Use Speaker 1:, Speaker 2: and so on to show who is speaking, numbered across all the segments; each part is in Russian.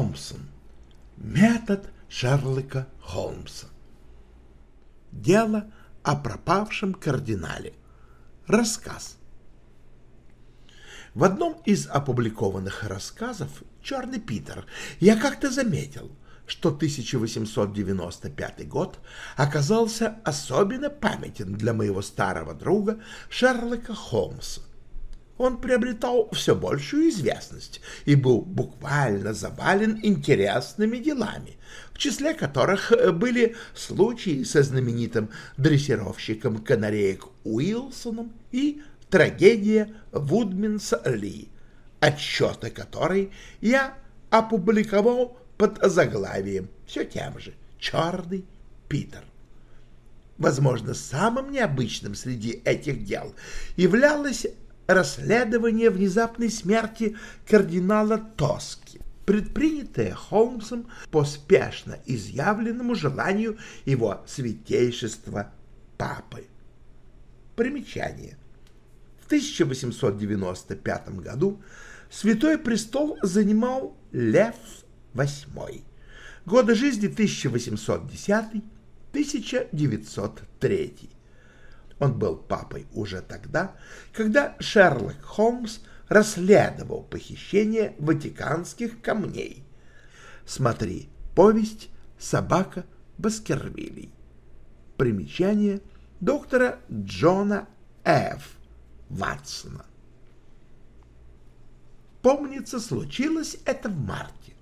Speaker 1: Томпсон. Метод Шерлока Холмса. Дело о пропавшем кардинале. Рассказ. В одном из опубликованных рассказов «Черный Питер» я как-то заметил, что 1895 год оказался особенно памятен для моего старого друга Шерлока Холмса он приобретал все большую известность и был буквально завален интересными делами, в числе которых были случаи со знаменитым дрессировщиком канареек Уилсоном и трагедия Вудминса Ли, отчеты которой я опубликовал под заглавием все тем же «Черный Питер». Возможно, самым необычным среди этих дел являлось расследование внезапной смерти кардинала Тоски, предпринятое Холмсом по спешно изъявленному желанию его святейшества Папы. Примечание. В 1895 году Святой Престол занимал Лев VIII. Годы жизни 1810-1903. Он был папой уже тогда, когда Шерлок Холмс расследовал похищение ватиканских камней. Смотри, повесть «Собака Баскервилей». Примечание доктора Джона Ф. Ватсона. Помнится, случилось это в марте.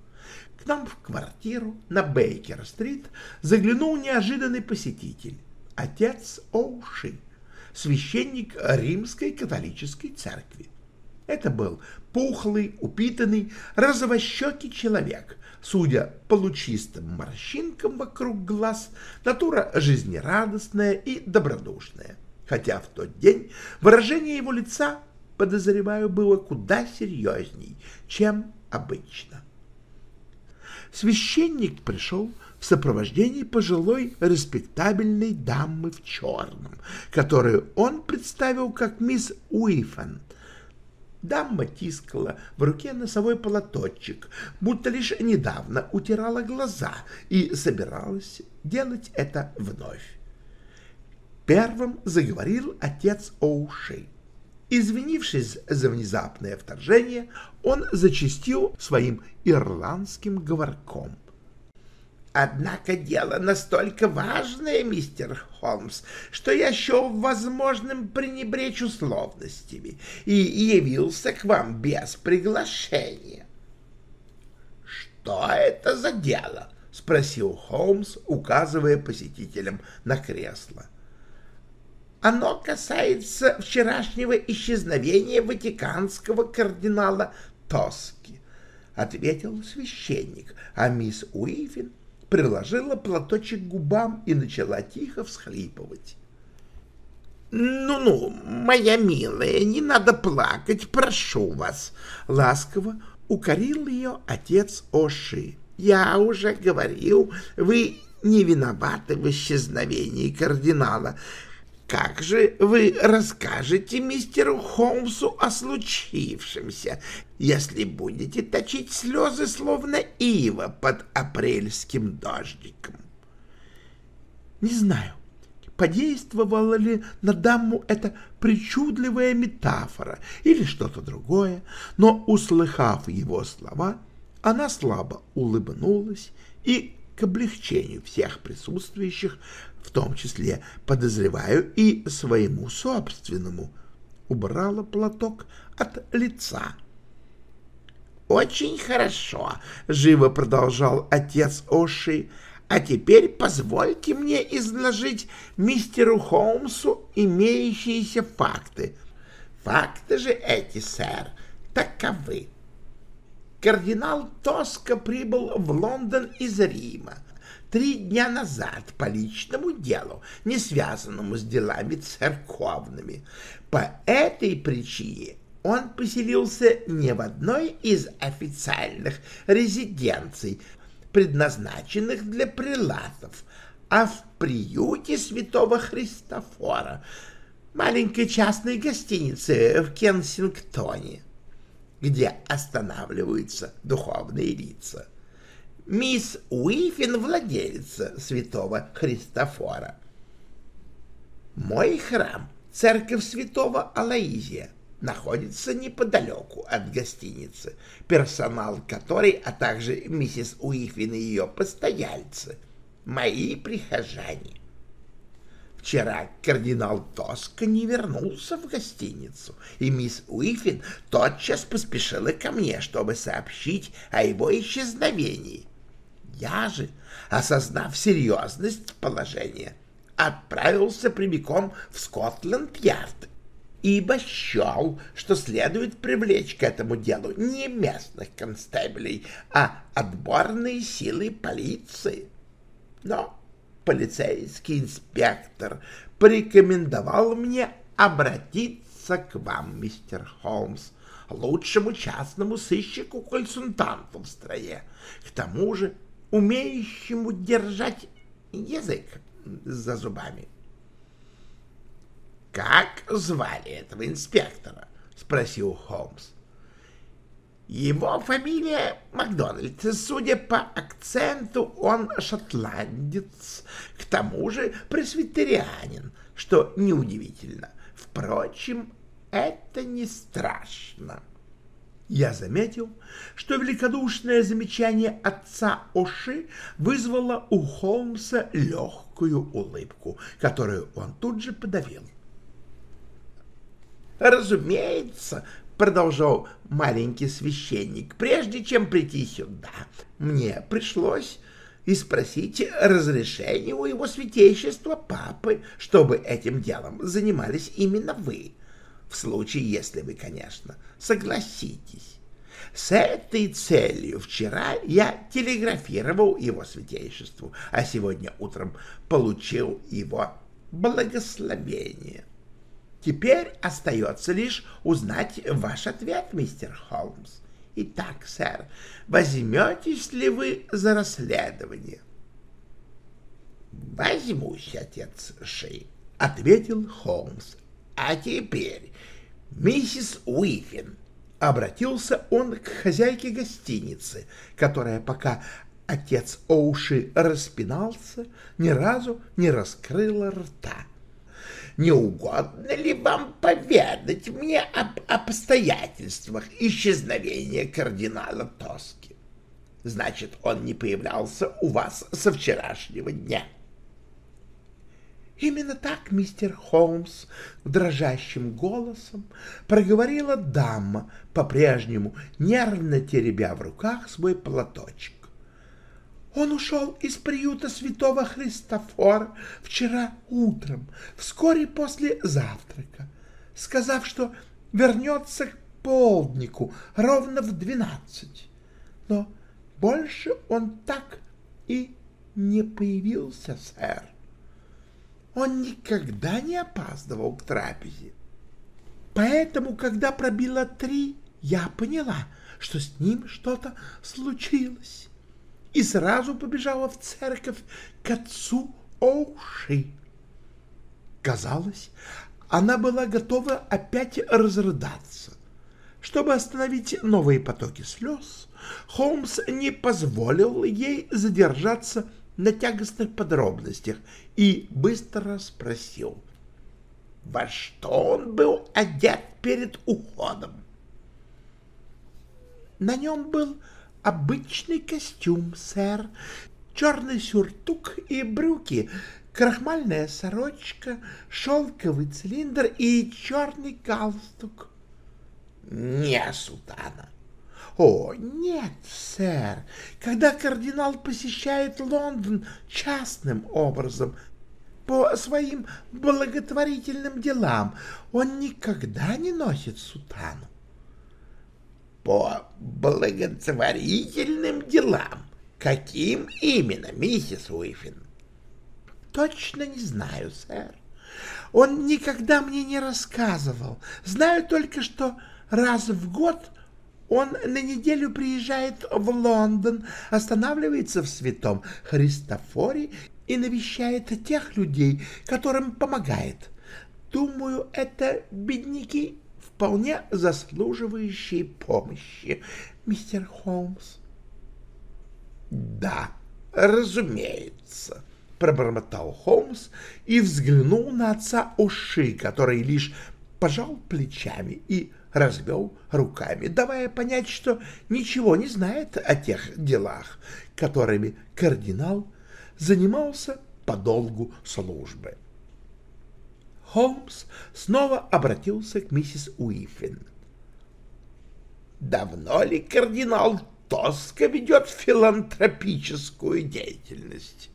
Speaker 1: К нам в квартиру на Бейкер-стрит заглянул неожиданный посетитель, отец Оуши священник римской католической церкви. Это был пухлый, упитанный, розовощекий человек, судя по лучистым морщинкам вокруг глаз, натура жизнерадостная и добродушная, хотя в тот день выражение его лица, подозреваю, было куда серьезней, чем обычно. Священник пришел в сопровождении пожилой респектабельной дамы в черном, которую он представил как мисс Уифан. Дама тискала в руке носовой платочек, будто лишь недавно утирала глаза и собиралась делать это вновь. Первым заговорил отец Оушей. Извинившись за внезапное вторжение, он зачастил своим ирландским говорком — Однако дело настолько важное, мистер Холмс, что я счел возможным пренебречь условностями и явился к вам без приглашения. — Что это за дело? — спросил Холмс, указывая посетителям на кресло. — Оно касается вчерашнего исчезновения ватиканского кардинала Тоски, — ответил священник, а мисс Уифин приложила платочек к губам и начала тихо всхлипывать. «Ну-ну, моя милая, не надо плакать, прошу вас!» Ласково укорил ее отец Оши. «Я уже говорил, вы не виноваты в исчезновении кардинала. Как же вы расскажете мистеру Холмсу о случившемся, если будете точить слезы, словно ива под апрельским дождиком? Не знаю, подействовала ли на даму эта причудливая метафора или что-то другое, но, услыхав его слова, она слабо улыбнулась и к облегчению всех присутствующих в том числе, подозреваю, и своему собственному, убрала платок от лица. «Очень хорошо», — живо продолжал отец Оши. А теперь позвольте мне изложить мистеру Холмсу имеющиеся факты. Факты же эти, сэр, таковы. Кардинал Тоско прибыл в Лондон из Рима три дня назад по личному делу, не связанному с делами церковными. По этой причине он поселился не в одной из официальных резиденций, предназначенных для прилатов, а в приюте святого Христофора, маленькой частной гостинице в Кенсингтоне, где останавливаются духовные лица. Мисс Уифин — владелица святого Христофора. Мой храм — церковь святого Алаизия, находится неподалеку от гостиницы, персонал которой, а также миссис Уифин и ее постояльцы, мои прихожане. Вчера кардинал Тоска не вернулся в гостиницу, и мисс Уифин тотчас поспешила ко мне, чтобы сообщить о его исчезновении. Я же, осознав серьезность положения, отправился прямиком в Скотланд-Ярд ибо счел, что следует привлечь к этому делу не местных констеблей, а отборные силы полиции. Но полицейский инспектор порекомендовал мне обратиться к вам, мистер Холмс, лучшему частному сыщику-консультанту в стране, к тому же умеющему держать язык за зубами. «Как звали этого инспектора?» — спросил Холмс. Его фамилия Макдональд. Судя по акценту, он шотландец, к тому же пресвитерианин, что неудивительно. Впрочем, это не страшно. Я заметил, что великодушное замечание отца Оши вызвало у Холмса легкую улыбку, которую он тут же подавил. Разумеется, продолжал маленький священник, прежде чем прийти сюда, мне пришлось и спросить разрешение у его святейшества папы, чтобы этим делом занимались именно вы, в случае, если вы, конечно, согласитесь. С этой целью вчера я телеграфировал его святейшеству, а сегодня утром получил его благословение. Теперь остается лишь узнать ваш ответ, мистер Холмс. Итак, сэр, возьметесь ли вы за расследование? Возьмусь, отец Ши, — ответил Холмс. А теперь, миссис Уифин, — обратился он к хозяйке гостиницы, которая пока отец Оуши распинался, ни разу не раскрыла рта не угодно ли вам поведать мне об обстоятельствах исчезновения кардинала Тоски? Значит, он не появлялся у вас со вчерашнего дня. Именно так, мистер Холмс, дрожащим голосом проговорила дама, по-прежнему нервно теребя в руках свой платочек. Он ушел из приюта святого Христофора вчера утром, вскоре после завтрака, сказав, что вернется к полднику ровно в двенадцать. Но больше он так и не появился, сэр. Он никогда не опаздывал к трапезе. Поэтому, когда пробило три, я поняла, что с ним что-то случилось и сразу побежала в церковь к отцу Оуши. Казалось, она была готова опять разрыдаться. Чтобы остановить новые потоки слез, Холмс не позволил ей задержаться на тягостных подробностях и быстро спросил, во что он был одет перед уходом. На нем был обычный костюм, сэр, черный сюртук и брюки, крахмальная сорочка, шелковый цилиндр и черный галстук. Не, сутана. О, нет, сэр. Когда кардинал посещает Лондон частным образом, по своим благотворительным делам, он никогда не носит сутану.
Speaker 2: По благотворительным делам? Каким именно, миссис Уифин?
Speaker 1: Точно не знаю, сэр. Он никогда мне не рассказывал. Знаю только, что раз в год он на неделю приезжает в Лондон, останавливается в святом Христофоре и навещает тех людей, которым помогает. Думаю, это бедняки, вполне заслуживающие помощи, мистер Холмс.
Speaker 2: — Да, разумеется, — пробормотал Холмс и взглянул на отца Уши, который лишь пожал плечами и развел руками, давая понять, что ничего не знает о тех делах, которыми кардинал занимался по долгу службы. Холмс снова обратился к миссис Уифин. «Давно ли кардинал Тоска ведет филантропическую деятельность?»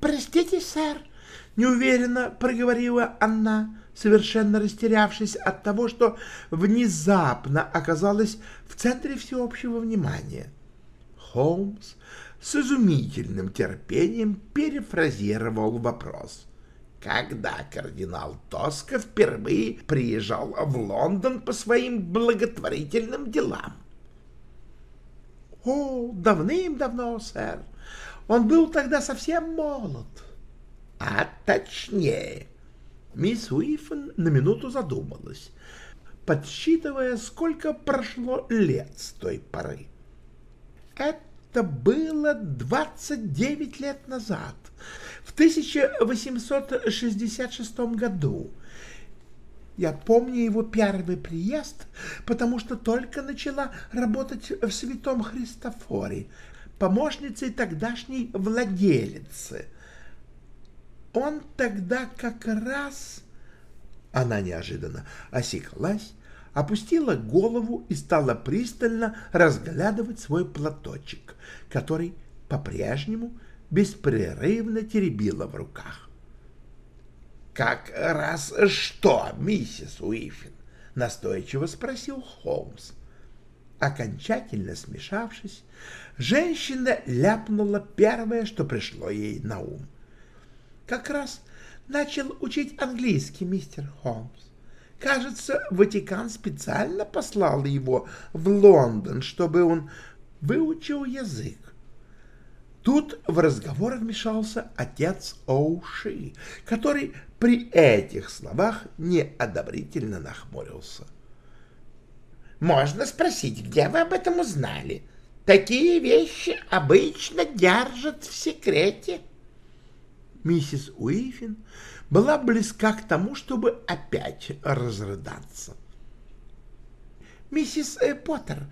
Speaker 1: «Простите, сэр», — неуверенно проговорила она, совершенно растерявшись от того, что внезапно оказалась в центре всеобщего внимания. Холмс с изумительным терпением перефразировал вопрос. Когда кардинал Тоска впервые приезжал в Лондон по своим благотворительным делам? — О, давным-давно, сэр. Он был тогда совсем молод.
Speaker 2: — А точнее.
Speaker 1: Мисс Уифен на минуту задумалась, подсчитывая, сколько прошло лет с той поры. — Это было 29 лет назад, в 1866 году. Я помню его первый приезд, потому что только начала работать в Святом Христофоре, помощницей тогдашней владелицы. Он тогда как раз... Она неожиданно осеклась, опустила голову и стала пристально разглядывать свой платочек, который по-прежнему беспрерывно теребила в руках.
Speaker 2: «Как раз что, миссис Уифин?» — настойчиво спросил Холмс.
Speaker 1: Окончательно смешавшись, женщина ляпнула первое, что пришло ей на ум. «Как раз начал учить английский мистер Холмс. Кажется, Ватикан специально послал его в Лондон, чтобы он выучил язык. Тут в разговор вмешался отец Оуши, который при этих словах неодобрительно нахмурился.
Speaker 2: «Можно спросить, где вы об этом узнали? Такие вещи обычно держат в секрете».
Speaker 1: Миссис Уифин была близка к тому, чтобы опять разрыдаться. «Миссис э, Поттер,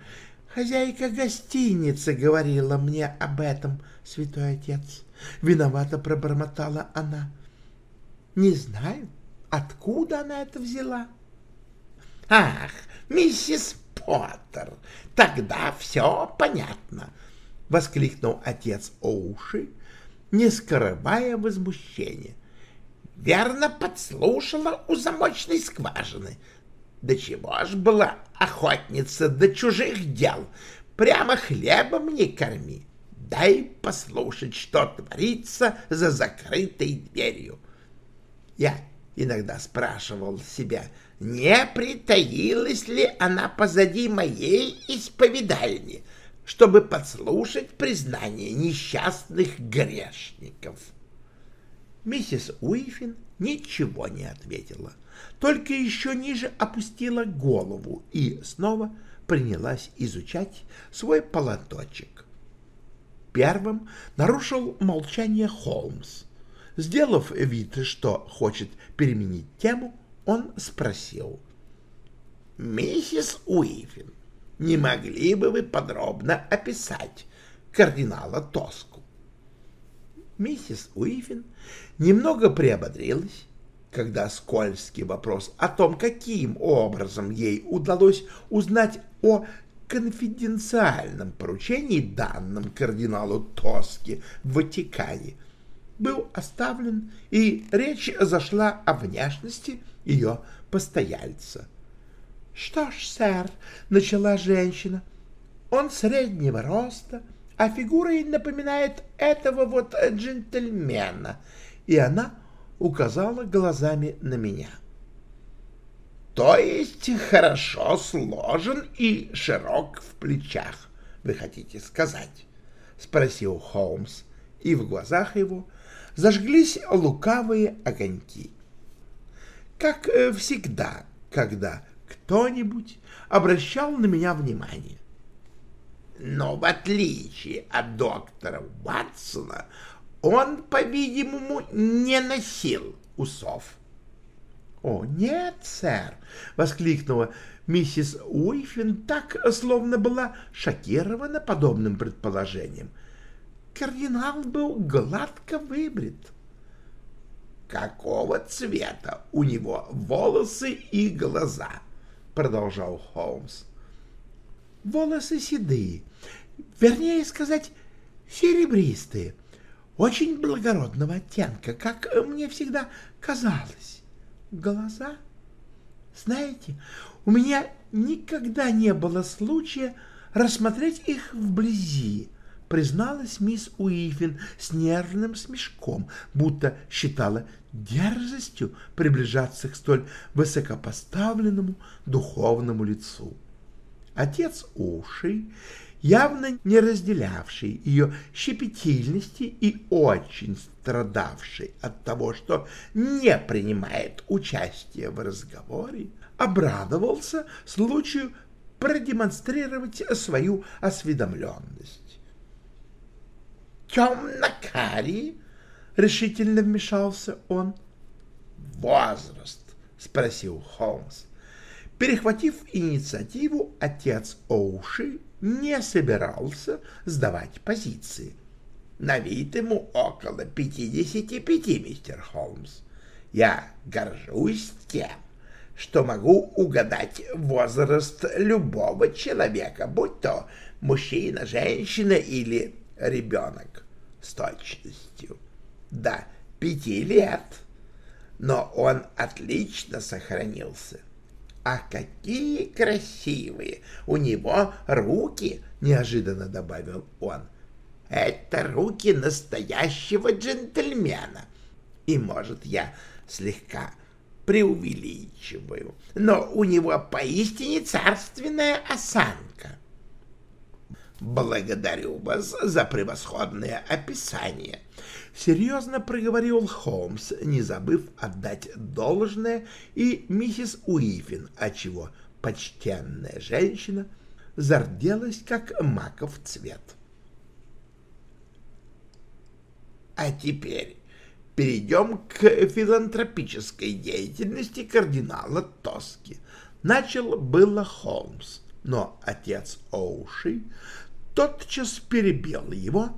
Speaker 1: хозяйка гостиницы, говорила мне об этом, святой отец. Виновато пробормотала она. Не знаю, откуда она это взяла».
Speaker 2: «Ах, миссис Поттер, тогда все понятно!» — воскликнул отец Оуши, не скрывая возмущения верно подслушала у замочной скважины. Да чего ж была охотница до чужих дел, прямо хлебом не корми. Дай послушать, что творится за закрытой дверью. Я иногда спрашивал себя, не притаилась ли она позади моей исповедальни, чтобы подслушать признание несчастных грешников.
Speaker 1: — Миссис Уифин ничего не ответила, только еще ниже опустила голову и снова принялась изучать свой полоточек. Первым нарушил молчание Холмс. Сделав вид, что хочет переменить тему, он спросил.
Speaker 2: «Миссис Уифин, не могли бы вы подробно описать кардинала Тоску?»
Speaker 1: Миссис Уифин немного приободрилась, когда скользкий вопрос о том, каким образом ей удалось узнать о конфиденциальном поручении, данном кардиналу Тоски в Ватикане, был оставлен, и речь зашла о внешности ее постояльца. — Что ж, сэр, — начала женщина, — он среднего роста, а фигурой напоминает этого вот джентльмена, и она указала глазами на меня. — То есть хорошо сложен и широк в плечах, вы хотите сказать? — спросил Холмс, и в глазах его зажглись лукавые огоньки. Как э, всегда, когда кто-нибудь обращал на меня внимание. Но в отличие от доктора Ватсона, он, по-видимому, не носил усов. — О, нет, сэр! — воскликнула миссис Уифин, так, словно была шокирована подобным предположением — Кардинал был гладко выбрит. «Какого цвета у него волосы и глаза?» — продолжал Холмс. «Волосы седые, вернее сказать, серебристые, очень благородного оттенка, как мне всегда казалось. Глаза? Знаете, у меня никогда не было случая рассмотреть их вблизи, призналась мисс Уифин с нервным смешком, будто считала дерзостью приближаться к столь высокопоставленному духовному лицу. Отец Уши, явно не разделявший ее щепетильности и очень страдавший от того, что не принимает участия в разговоре, обрадовался случаю продемонстрировать свою осведомленность темно-карий? — решительно вмешался он. — Возраст? — спросил Холмс. Перехватив инициативу, отец Оуши не собирался сдавать позиции. На вид ему около пятидесяти пяти, мистер Холмс. Я горжусь тем, что могу угадать возраст любого человека, будь то мужчина, женщина или ребенок с точностью до пяти лет, но он отлично сохранился. А какие красивые у него руки, неожиданно добавил он. Это руки настоящего джентльмена. И, может, я слегка преувеличиваю, но у него поистине царственная осанка. «Благодарю вас за превосходное описание», — серьезно проговорил Холмс, не забыв отдать должное и миссис Уифин, отчего почтенная женщина зарделась, как маков цвет. А теперь перейдем к филантропической деятельности кардинала Тоски. Начал было Холмс, но отец Оуши тотчас перебил его,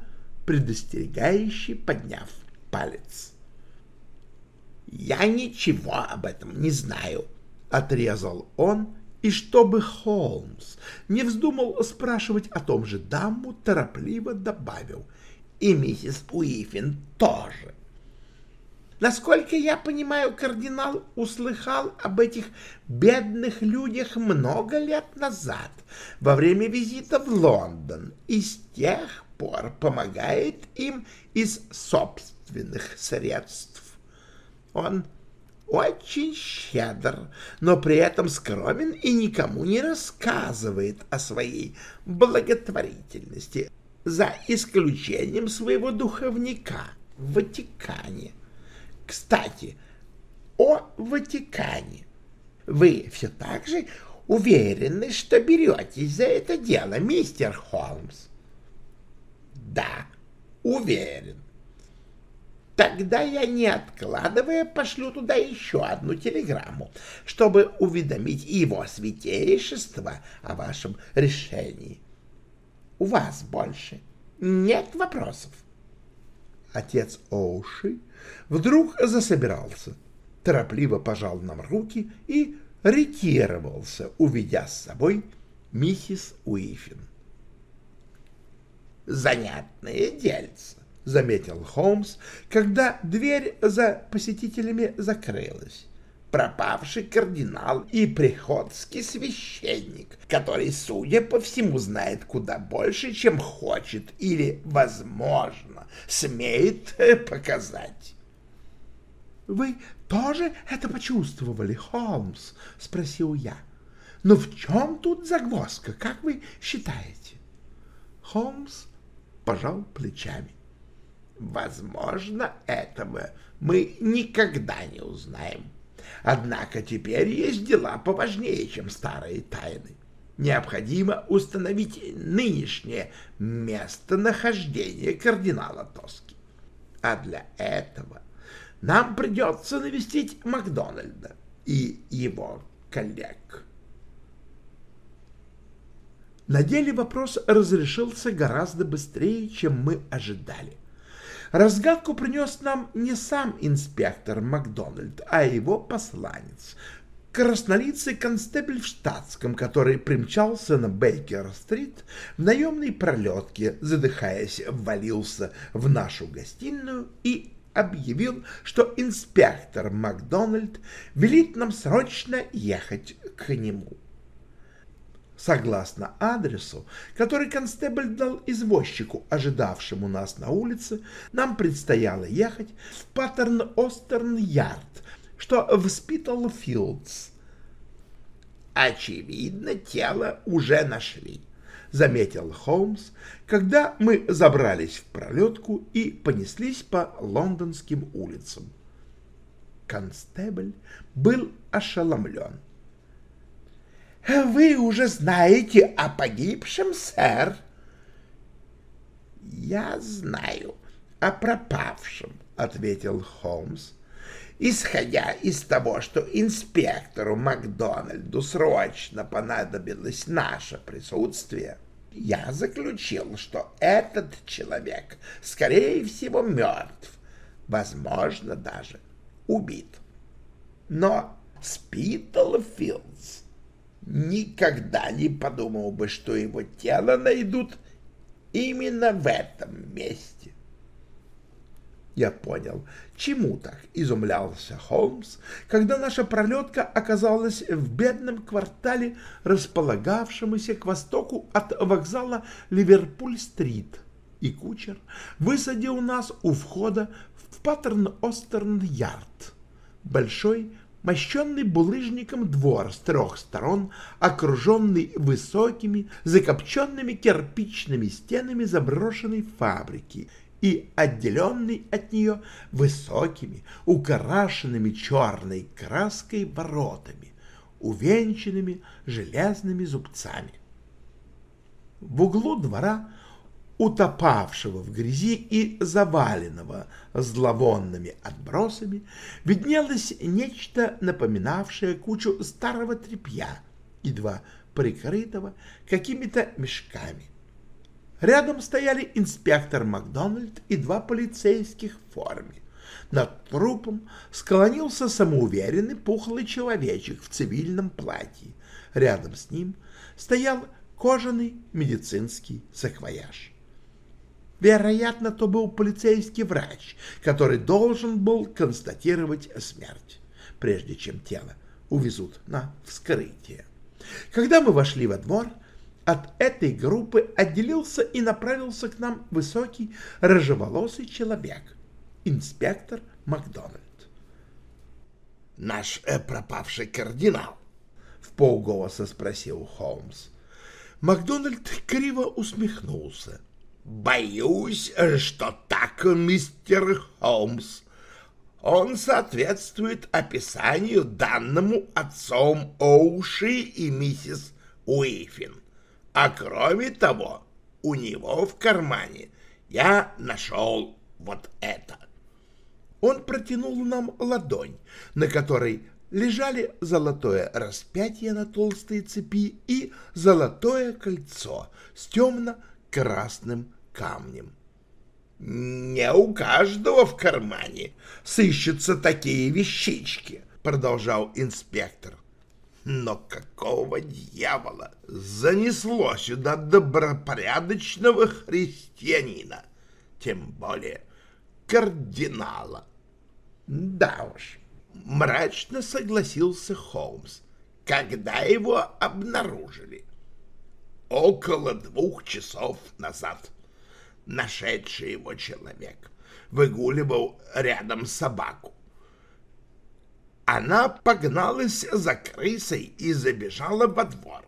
Speaker 1: предостерегающий, подняв палец. «Я ничего об этом не знаю», — отрезал он, и чтобы Холмс не вздумал спрашивать о том же даму, торопливо добавил, и миссис Уифин тоже. Насколько я понимаю, кардинал услыхал об этих бедных людях много лет назад, во время визита в Лондон, и с тех пор помогает им из собственных средств. Он очень щедр, но при этом скромен и никому не рассказывает о своей благотворительности, за исключением своего духовника в Ватикане. Кстати, о Ватикане. Вы все так же уверены, что беретесь за это дело, мистер Холмс? Да, уверен. Тогда я, не откладывая, пошлю туда еще одну телеграмму, чтобы уведомить его святейшество о вашем решении. У вас больше нет вопросов. Отец Оуши вдруг засобирался, торопливо пожал нам руки и ретировался, уведя с собой миссис Уифин. «Занятное дельце», — заметил Холмс, когда дверь за посетителями закрылась. Пропавший кардинал и приходский священник, который, судя по всему, знает куда больше, чем хочет или, возможно, смеет показать. «Вы тоже это почувствовали, Холмс?» — спросил я. «Но в чем тут загвоздка, как вы считаете?» Холмс пожал плечами. Возможно, этого мы никогда не узнаем. Однако теперь есть дела поважнее, чем старые тайны. Необходимо установить нынешнее местонахождение кардинала Тоски. А для этого нам придется навестить Макдональда и его коллег. На деле вопрос разрешился гораздо быстрее, чем мы ожидали. Разгадку принес нам не сам инспектор Макдональд, а его посланец, краснолицый констебль в штатском, который примчался на Бейкер-стрит в наемной пролетке, задыхаясь, ввалился в нашу гостиную и объявил, что инспектор Макдональд велит нам срочно ехать к нему. Согласно адресу, который констебль дал извозчику, ожидавшему нас на улице, нам предстояло ехать в Паттерн-Остерн-Ярд, что в Спитал-Филдс. «Очевидно, тело уже нашли», — заметил Холмс, когда мы забрались в пролетку и понеслись по лондонским улицам. Констебль был ошеломлен. «Вы уже знаете о погибшем, сэр?» «Я знаю о пропавшем», — ответил Холмс. «Исходя из того, что инспектору Макдональду срочно понадобилось наше присутствие, я заключил, что этот человек, скорее всего, мертв, возможно, даже убит. Но Спитлфилдс никогда не подумал бы, что его тело найдут именно в этом месте. Я понял, чему так изумлялся Холмс, когда наша пролетка оказалась в бедном квартале, располагавшемуся к востоку от вокзала Ливерпуль-стрит, и кучер высадил нас у входа в Паттерн-Остерн-Ярд, большой мощенный булыжником двор с трех сторон, окруженный высокими, закопченными кирпичными стенами заброшенной фабрики и отделенный от нее высокими, украшенными черной краской воротами, увенчанными железными зубцами. В углу двора утопавшего в грязи и заваленного зловонными отбросами, виднелось нечто, напоминавшее кучу старого тряпья, едва прикрытого какими-то мешками. Рядом стояли инспектор Макдональд и два полицейских в форме. Над трупом склонился самоуверенный пухлый человечек в цивильном платье. Рядом с ним стоял кожаный медицинский саквояж. Вероятно, то был полицейский врач, который должен был констатировать смерть, прежде чем тело увезут на вскрытие. Когда мы вошли во двор, от этой группы отделился и направился к нам высокий рыжеволосый человек, инспектор Макдональд. «Наш э, пропавший кардинал?» — в полголоса спросил Холмс. Макдональд криво усмехнулся. Боюсь, что так, мистер Холмс. Он соответствует описанию данному отцом Оуши и миссис Уифин. А кроме того, у него в кармане я нашел вот это. Он протянул нам ладонь, на которой лежали золотое распятие на толстой цепи и золотое кольцо с темно-красным камнем. «Не у каждого в кармане сыщутся такие вещички», — продолжал инспектор.
Speaker 2: Но какого дьявола занесло сюда добропорядочного христианина, тем более кардинала?
Speaker 1: Да уж, мрачно согласился Холмс, когда его обнаружили.
Speaker 2: Около двух часов назад нашедший его человек выгуливал рядом собаку. Она погналась за крысой и забежала во двор.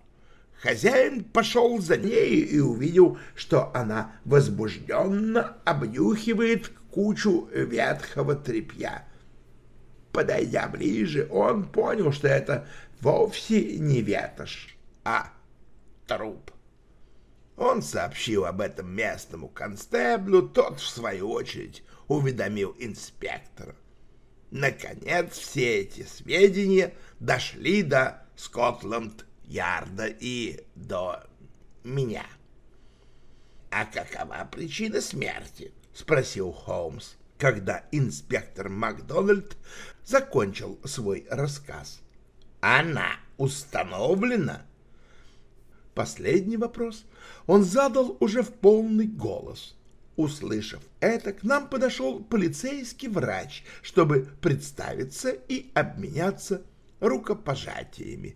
Speaker 2: Хозяин пошел за ней и увидел, что она возбужденно обнюхивает кучу ветхого тряпья. Подойдя ближе, он понял, что это вовсе не ветошь, а труп. Он сообщил об этом местному констеблю, тот, в свою очередь, уведомил инспектора. Наконец, все эти сведения дошли до Скотланд-Ярда и до меня. — А какова причина смерти? — спросил Холмс, когда инспектор Макдональд закончил свой рассказ. — Она установлена? Последний вопрос он задал уже в полный голос — Услышав это, к нам подошел полицейский врач, чтобы представиться и обменяться рукопожатиями.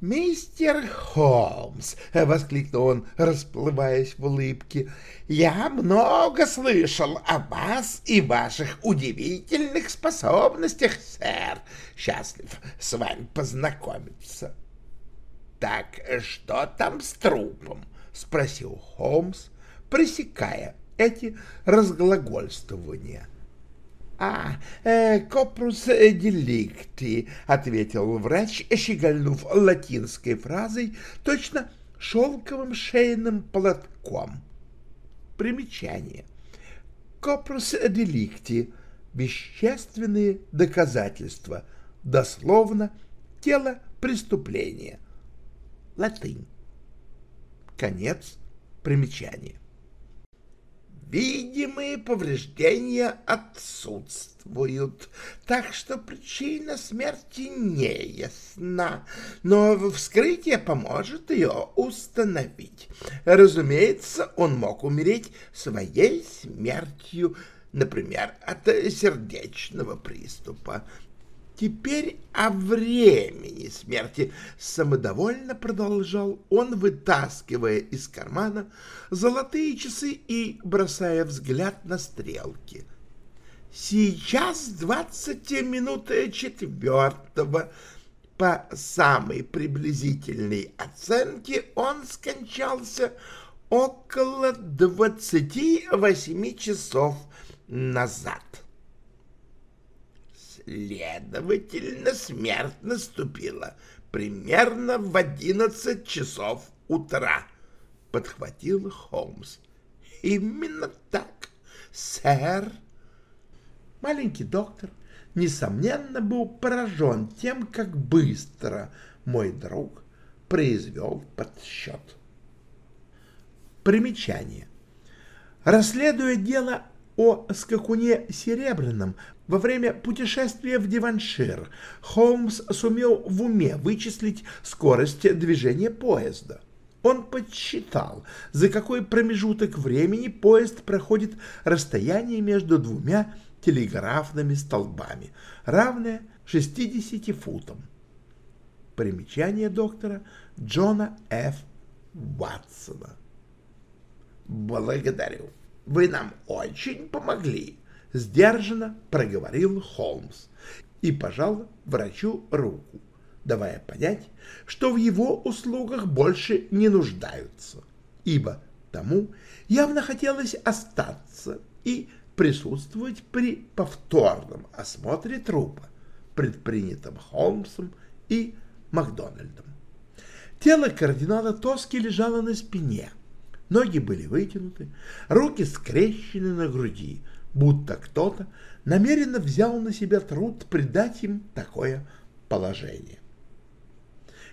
Speaker 2: «Мистер Холмс!» — воскликнул он, расплываясь в улыбке. «Я много слышал о вас и ваших удивительных способностях, сэр. Счастлив с вами познакомиться». «Так что там с трупом?» — спросил Холмс, пресекая эти разглагольствования. — А, э, копрус деликти, — ответил врач, щегольнув латинской фразой, точно шелковым шейным платком. Примечание. Копрус деликти — вещественные доказательства, дословно тело преступления. Латынь. Конец примечания видимые повреждения отсутствуют, так что причина смерти не ясна, но вскрытие поможет ее установить. Разумеется, он мог умереть своей смертью, например, от сердечного приступа, Теперь о времени смерти самодовольно продолжал он, вытаскивая из кармана золотые часы и бросая взгляд на стрелки. Сейчас двадцать минут четвертого. По самой приблизительной оценке он скончался около двадцати восьми часов назад. Следовательно, смерть наступила примерно в одиннадцать часов утра, — подхватил Холмс. — Именно так, сэр. Маленький доктор, несомненно, был поражен тем, как быстро мой друг произвел подсчет. Примечание. Расследуя дело о скакуне Серебряном во время путешествия в Диваншир Холмс сумел в уме вычислить скорость движения поезда. Он подсчитал, за какой промежуток времени поезд проходит расстояние между двумя телеграфными столбами, равное 60 футам. Примечание доктора Джона Ф. Ватсона. «Благодарю. Вы нам очень помогли», — сдержанно проговорил Холмс и пожал врачу руку, давая понять, что в его услугах больше не нуждаются, ибо тому явно хотелось остаться и присутствовать при повторном осмотре трупа, предпринятом Холмсом и Макдональдом. Тело кардинала Тоски лежало на спине, ноги были вытянуты, руки скрещены на груди, будто кто-то намеренно взял на себя труд придать им такое положение.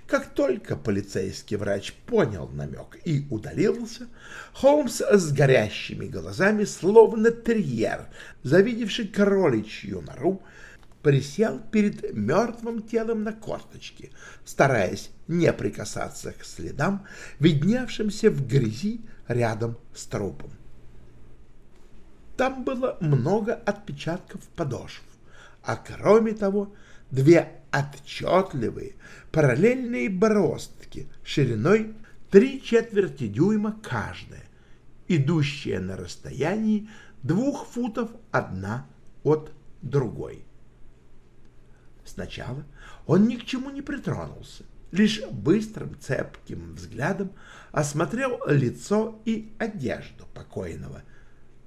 Speaker 2: Как только полицейский врач понял намек и удалился, Холмс с горящими глазами, словно терьер, завидевший кроличью нору, присел перед мертвым телом на корточке, стараясь не прикасаться к следам, видневшимся в грязи рядом с трупом. Там было много отпечатков подошв, а кроме того две отчетливые параллельные бороздки шириной три четверти дюйма каждая, идущие на расстоянии двух футов одна от другой. Сначала он ни к чему не притронулся, лишь быстрым цепким взглядом осмотрел лицо и одежду покойного,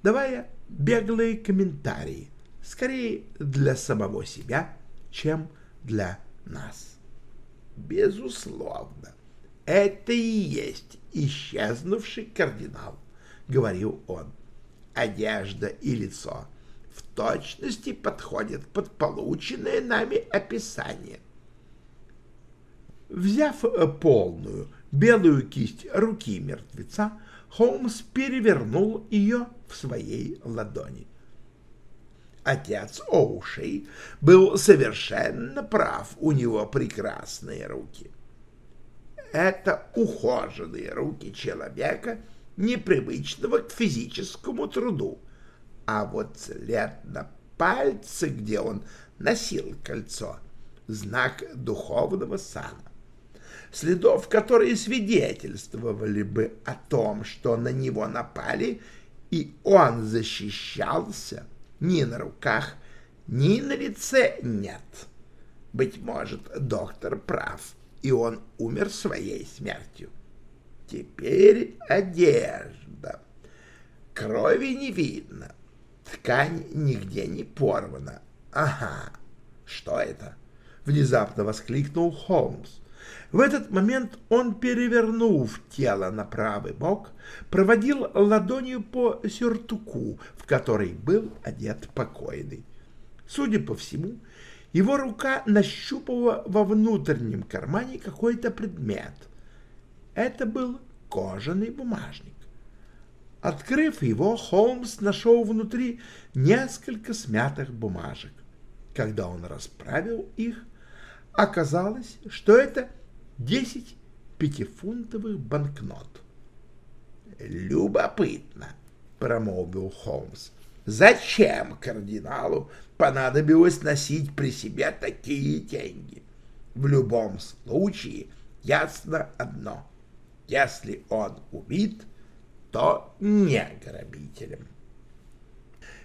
Speaker 2: давая беглые комментарии, скорее для самого себя, чем для нас. Безусловно, это и есть исчезнувший кардинал, говорил он. Одежда и лицо — в точности подходит под полученное нами описание. Взяв э, полную белую кисть руки мертвеца, Холмс перевернул ее в своей ладони. Отец Оушей был совершенно прав, у него прекрасные руки. Это ухоженные руки человека, непривычного к физическому труду, а вот след на пальце, где он носил кольцо, знак духовного сана. Следов, которые свидетельствовали бы о том, что на него напали, и он защищался, ни на руках, ни на лице нет. Быть может, доктор прав, и он умер своей смертью. Теперь одежда. Крови не видно, Ткань нигде не порвана. Ага, что это? Внезапно воскликнул Холмс. В этот момент он, перевернув тело на правый бок, проводил ладонью по сюртуку, в который был одет покойный. Судя по всему, его рука нащупала во внутреннем кармане какой-то предмет. Это был кожаный бумажник. Открыв его, Холмс нашел внутри несколько смятых бумажек. Когда он расправил их, оказалось, что это десять пятифунтовых банкнот. «Любопытно», — промолвил Холмс. «Зачем кардиналу понадобилось носить при себе такие деньги? В любом случае ясно одно. Если он убит, то не грабителем.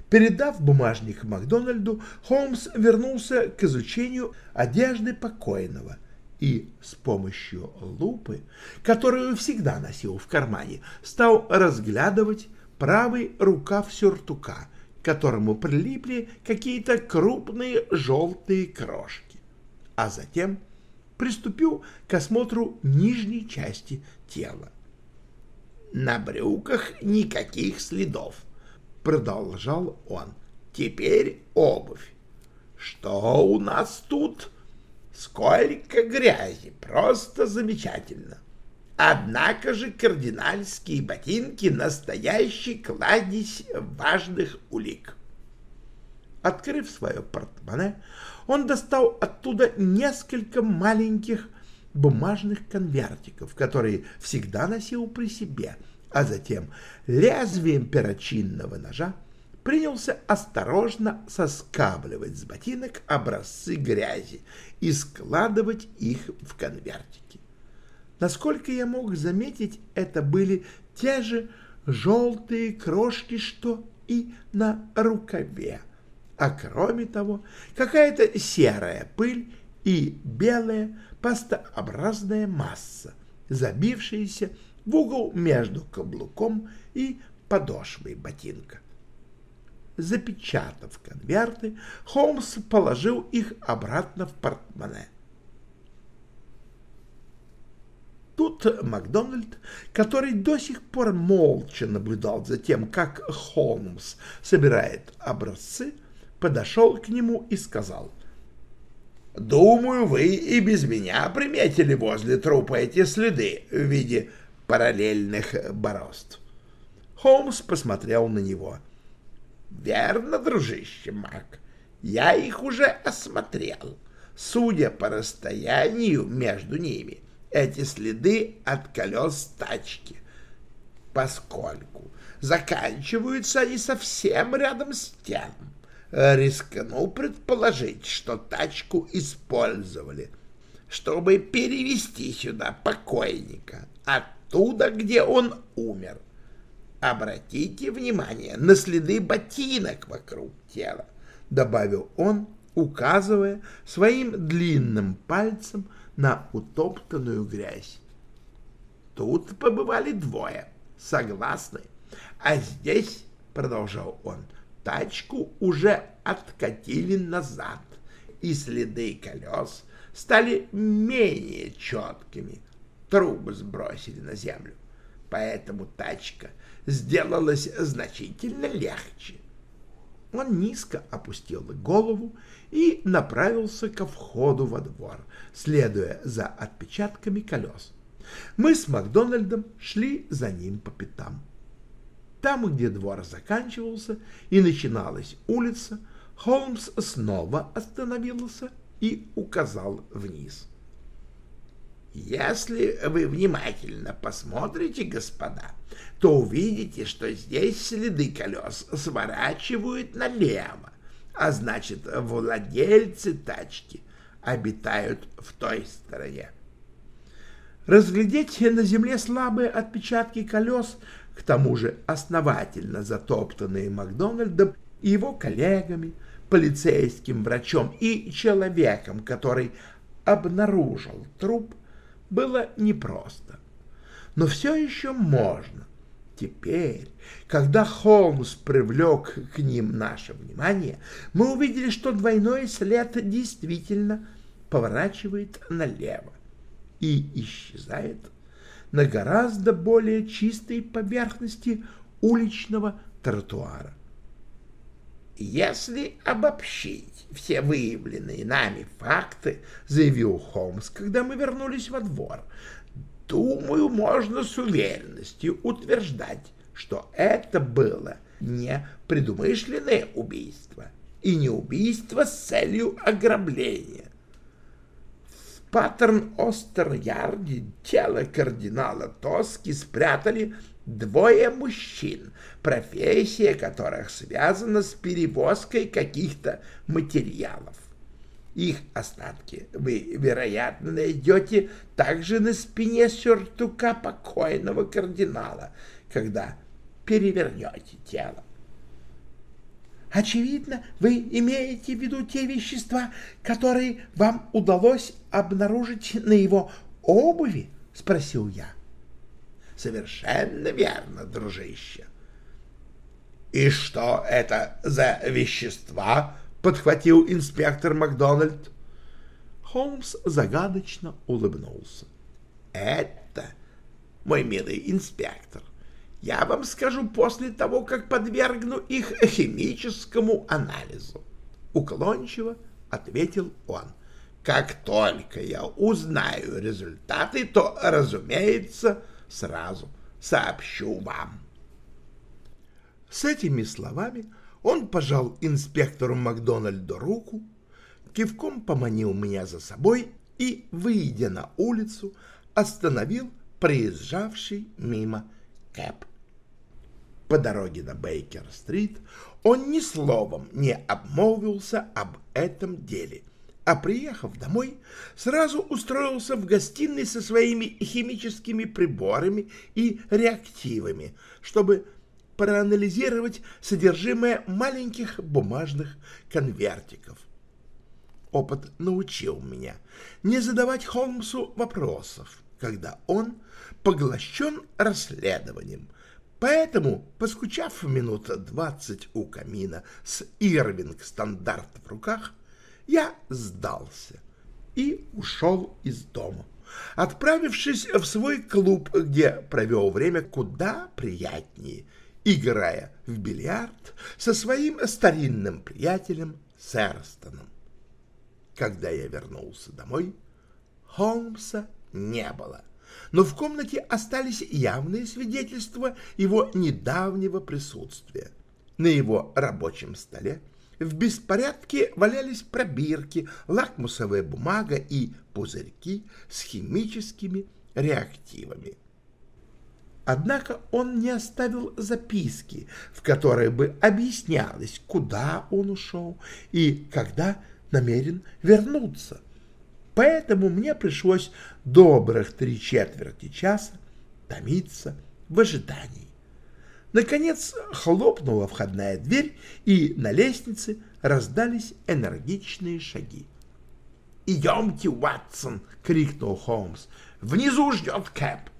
Speaker 2: Передав бумажник Макдональду, Холмс вернулся к изучению одежды покойного и с помощью лупы, которую всегда носил в кармане, стал разглядывать правый рукав сюртука, к которому прилипли какие-то крупные желтые крошки, а затем приступил к осмотру нижней части тела. На брюках никаких следов, продолжал он. Теперь обувь. Что у нас тут? Сколько грязи, просто замечательно. Однако же кардинальские ботинки — настоящий кладезь важных улик. Открыв свое портмоне, он достал оттуда несколько маленьких бумажных конвертиков, которые всегда носил при себе, а затем лезвием перочинного ножа принялся осторожно соскабливать с ботинок образцы грязи и складывать их в конвертики. Насколько я мог заметить, это были те же желтые крошки, что и на рукаве, а кроме того какая-то серая пыль и белая пастообразная масса, забившаяся в угол между каблуком и подошвой ботинка. Запечатав конверты, Холмс положил их обратно в портмоне. Тут Макдональд, который до сих пор молча наблюдал за тем, как Холмс собирает образцы, подошел к нему и сказал — Думаю, вы и без меня приметили возле трупа эти следы в виде параллельных борозд. Холмс посмотрел на него. «Верно, дружище Мак,
Speaker 1: Я их уже осмотрел. Судя по расстоянию между ними, эти следы от колес тачки, поскольку заканчиваются они совсем рядом с тем. Рискну предположить, что тачку использовали, чтобы перевести сюда покойника оттуда, где он умер. Обратите внимание на следы ботинок вокруг тела, добавил он, указывая своим длинным пальцем на утоптанную грязь. Тут побывали двое, согласны. А здесь, — продолжал он, — тачку уже откатили назад, и следы колес стали менее четкими. Трубы сбросили на землю, поэтому тачка сделалась значительно легче. Он низко опустил голову и направился ко входу во двор, следуя за отпечатками колес. Мы с Макдональдом шли за ним по пятам. Там, где двор заканчивался и начиналась улица, Холмс снова остановился и указал вниз. «Если вы внимательно посмотрите, господа, то увидите, что здесь следы колес сворачивают налево, а значит, владельцы тачки обитают в той стороне. Разглядеть на земле слабые отпечатки колес, к тому же основательно затоптанные Макдональдом и его коллегами, полицейским врачом и человеком, который обнаружил труп, было непросто. Но все еще можно. Теперь, когда Холмс привлек к ним наше внимание, мы увидели, что двойной след действительно поворачивает налево и исчезает на гораздо более чистой поверхности уличного тротуара. «Если обобщить все выявленные нами факты, — заявил Холмс, когда мы вернулись во двор, — думаю, можно с уверенностью утверждать, что это было не предумышленное убийство и не убийство с целью ограбления. Паттерн-Остерярде тело кардинала Тоски спрятали двое мужчин, профессия которых связана с перевозкой каких-то материалов. Их остатки вы, вероятно, найдете также на спине сюртука покойного кардинала, когда перевернете тело. Очевидно, вы имеете в виду те вещества, которые вам удалось обнаружить на его обуви? — спросил я. — Совершенно верно, дружище. — И что это за вещества? — подхватил инспектор Макдональд. Холмс загадочно улыбнулся. — Это, мой милый инспектор, я вам скажу после того, как подвергну их химическому анализу. Уклончиво ответил он. Как только я узнаю результаты, то, разумеется, сразу сообщу вам. С этими словами он пожал инспектору Макдональду руку, кивком поманил меня за собой и, выйдя на улицу, остановил проезжавший мимо Кэп. По дороге на Бейкер-стрит он ни словом не обмолвился об этом деле, а приехав домой, сразу устроился в гостиной со своими химическими приборами и реактивами, чтобы проанализировать содержимое маленьких бумажных конвертиков. Опыт научил меня не задавать Холмсу вопросов, когда он поглощен расследованием, Поэтому, поскучав минут двадцать у камина с Ирвинг-стандарт в руках, я сдался и ушел из дома, отправившись в свой клуб, где провел время куда приятнее, играя в бильярд со своим старинным приятелем Сэрстоном. Когда я вернулся домой, Холмса не было — но в комнате остались явные свидетельства его недавнего присутствия. На его рабочем столе в беспорядке валялись пробирки, лакмусовая бумага и пузырьки с химическими реактивами. Однако он не оставил записки, в которой бы объяснялось, куда он ушел и когда намерен вернуться. Поэтому мне пришлось добрых три четверти часа томиться в ожидании. Наконец хлопнула входная дверь, и на лестнице раздались энергичные шаги. «Идемте, Уатсон!» — крикнул Холмс. «Внизу ждет Кэп!»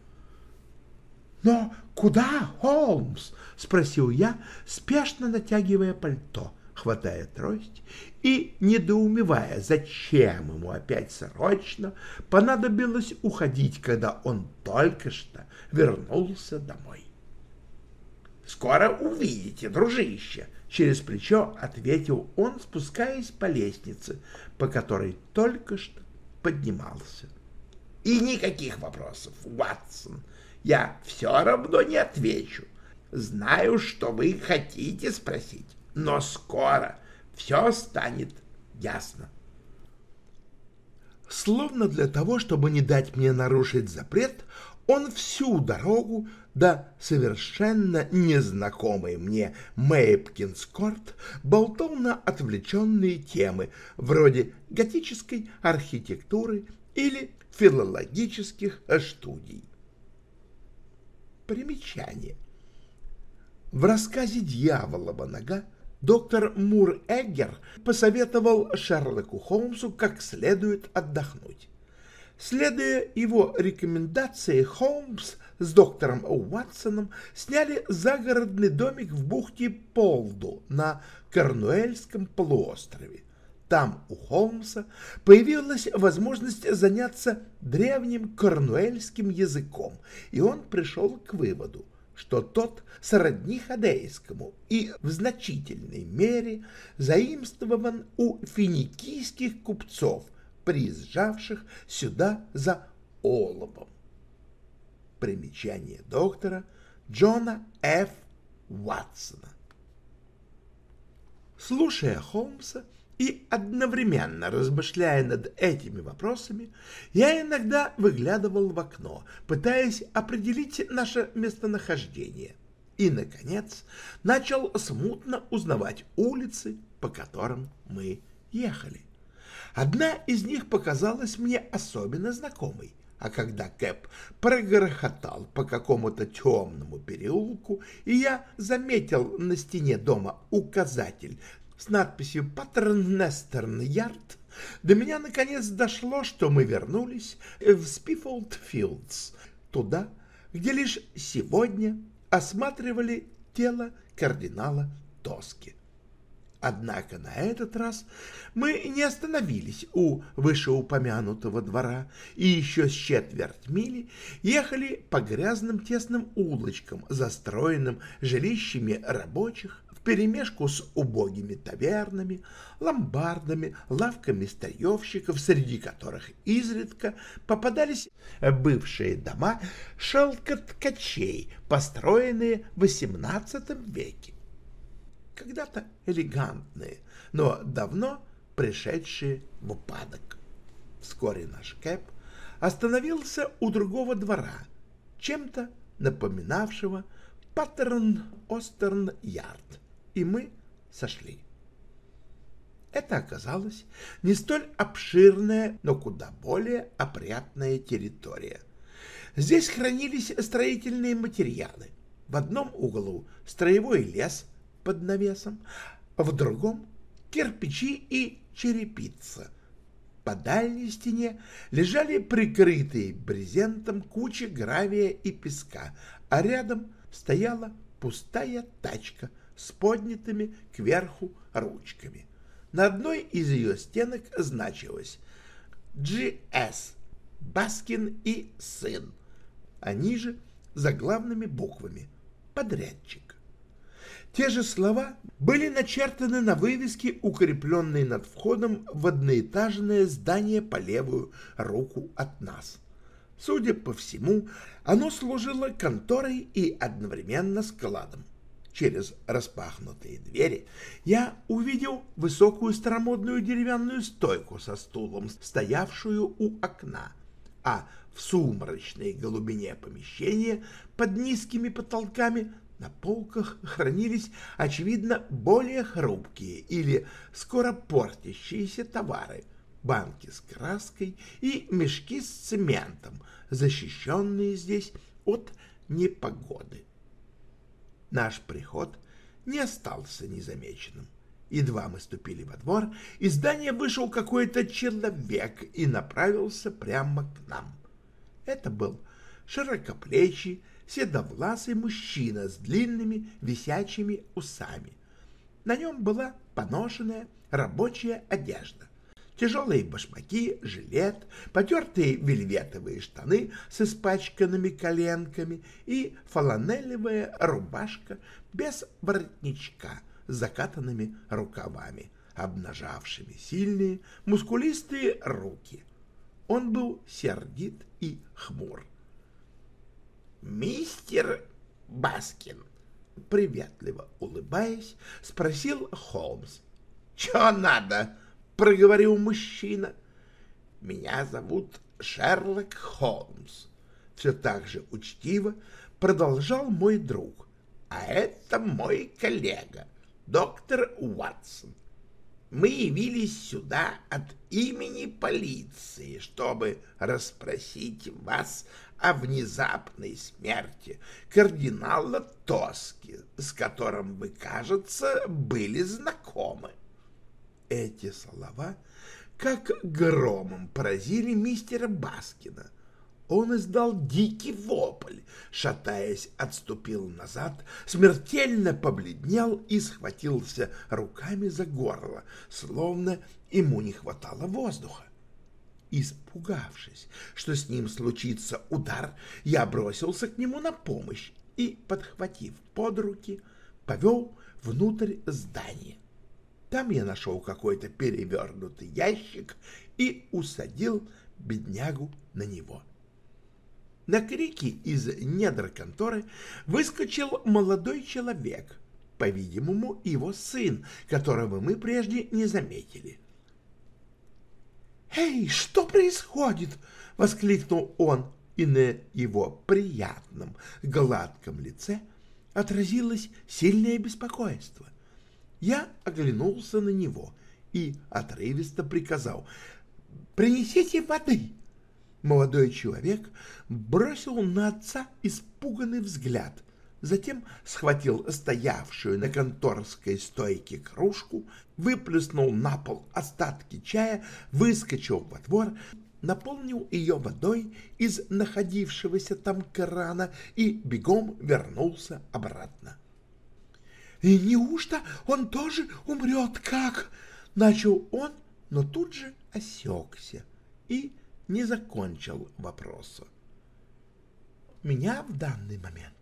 Speaker 1: «Но куда, Холмс?» — спросил я, спешно натягивая пальто, хватая трость и недоумевая, зачем ему опять срочно понадобилось уходить, когда он только что вернулся домой. «Скоро увидите, дружище!» — через плечо ответил он, спускаясь по лестнице, по которой только что поднимался. «И никаких вопросов, Ватсон, я все равно не отвечу. Знаю, что вы хотите спросить, но скоро все станет ясно».
Speaker 2: Словно для того, чтобы не дать мне нарушить запрет, он всю дорогу до совершенно незнакомой мне Мейпкинскорт болтал на отвлеченные темы вроде готической архитектуры или филологических студий. Примечание. В рассказе «Дьяволова нога» доктор Мур Эггер посоветовал Шерлоку Холмсу как следует отдохнуть. Следуя его рекомендации, Холмс с доктором Уатсоном сняли загородный домик в бухте Полду на Корнуэльском полуострове. Там у Холмса появилась возможность заняться древним корнуэльским языком, и он пришел к выводу, что тот сродни ходейскому и в значительной мере заимствован у финикийских купцов, приезжавших сюда за оловом. Примечание доктора Джона Ф. Ватсона. Слушая Холмса и одновременно размышляя над этими вопросами, я иногда выглядывал в окно, пытаясь определить наше местонахождение, и, наконец, начал смутно узнавать улицы, по которым мы ехали. Одна из них показалась мне особенно знакомой, а когда Кэп прогрохотал по какому-то темному переулку, и я заметил на стене дома указатель с надписью «Паттерн Нестерн Ярд», до меня наконец дошло, что мы вернулись в Спифолд Филдс, туда, где лишь сегодня осматривали тело кардинала Тоски. Однако на этот раз мы не остановились у вышеупомянутого двора и еще с четверть мили ехали по грязным тесным улочкам, застроенным жилищами рабочих, вперемешку с убогими тавернами, ломбардами, лавками старьевщиков, среди которых изредка попадались бывшие дома шелкоткачей, построенные в XVIII веке когда-то элегантные, но давно пришедшие в упадок. Вскоре наш Кэп остановился у другого двора, чем-то напоминавшего паттерн Остерн-Ярд, и мы сошли. Это оказалось не столь обширная, но куда более опрятная территория. Здесь хранились строительные материалы. В одном углу строевой лес под навесом, в другом — кирпичи и черепица. По дальней стене лежали прикрытые брезентом кучи гравия и песка, а рядом стояла пустая тачка с поднятыми кверху ручками. На одной из ее стенок значилось «GS» — Баскин и сын, а ниже заглавными буквами «Подрядчик». Те же слова были начертаны на вывеске, укрепленной над входом в одноэтажное здание по левую руку от нас. Судя по всему, оно служило конторой и одновременно складом. Через распахнутые двери, я увидел высокую старомодную деревянную стойку со стулом, стоявшую у окна, а в сумрачной глубине помещения под низкими потолками на полках хранились, очевидно, более хрупкие или скоро портящиеся товары, банки с краской и мешки с цементом, защищенные здесь от непогоды. Наш приход не остался незамеченным. Едва мы ступили во двор, из здания вышел какой-то человек и направился прямо к нам. Это был широкоплечий, седовласый мужчина с длинными висячими усами. На нем была поношенная рабочая одежда тяжелые башмаки, жилет, потертые вельветовые штаны с испачканными коленками и фланелевая рубашка без воротничка с закатанными рукавами, обнажавшими сильные мускулистые руки. Он был сердит и хмур. «Мистер Баскин», приветливо улыбаясь, спросил Холмс. «Чё надо?» — проговорил мужчина. «Меня зовут Шерлок Холмс», — все так же учтиво продолжал мой друг. «А это мой коллега, доктор Уатсон. Мы явились сюда от имени полиции, чтобы расспросить вас о внезапной смерти кардинала Тоски, с которым вы, кажется, были знакомы. Эти слова как громом поразили мистера Баскина. Он издал дикий вопль, шатаясь, отступил назад, смертельно побледнел и схватился руками за горло, словно ему не хватало воздуха. Испугавшись, что с ним случится удар, я бросился к нему на помощь и, подхватив под руки, повел внутрь здания. Там я нашел какой-то перевернутый ящик и усадил беднягу на него. На крики из недр конторы выскочил молодой человек, по-видимому, его сын, которого мы прежде не заметили. «Эй, что происходит?» — воскликнул он, и на его приятном, гладком лице отразилось сильное беспокойство. Я оглянулся на него и отрывисто приказал «Принесите воды!» Молодой человек бросил на отца испуганный взгляд, затем схватил стоявшую на конторской стойке кружку, выплеснул на пол остатки чая, выскочил во двор, наполнил ее водой из находившегося там крана и бегом вернулся обратно. И неужто он тоже умрет как? Начал он, но тут же осекся и не закончил вопроса. Меня в данный момент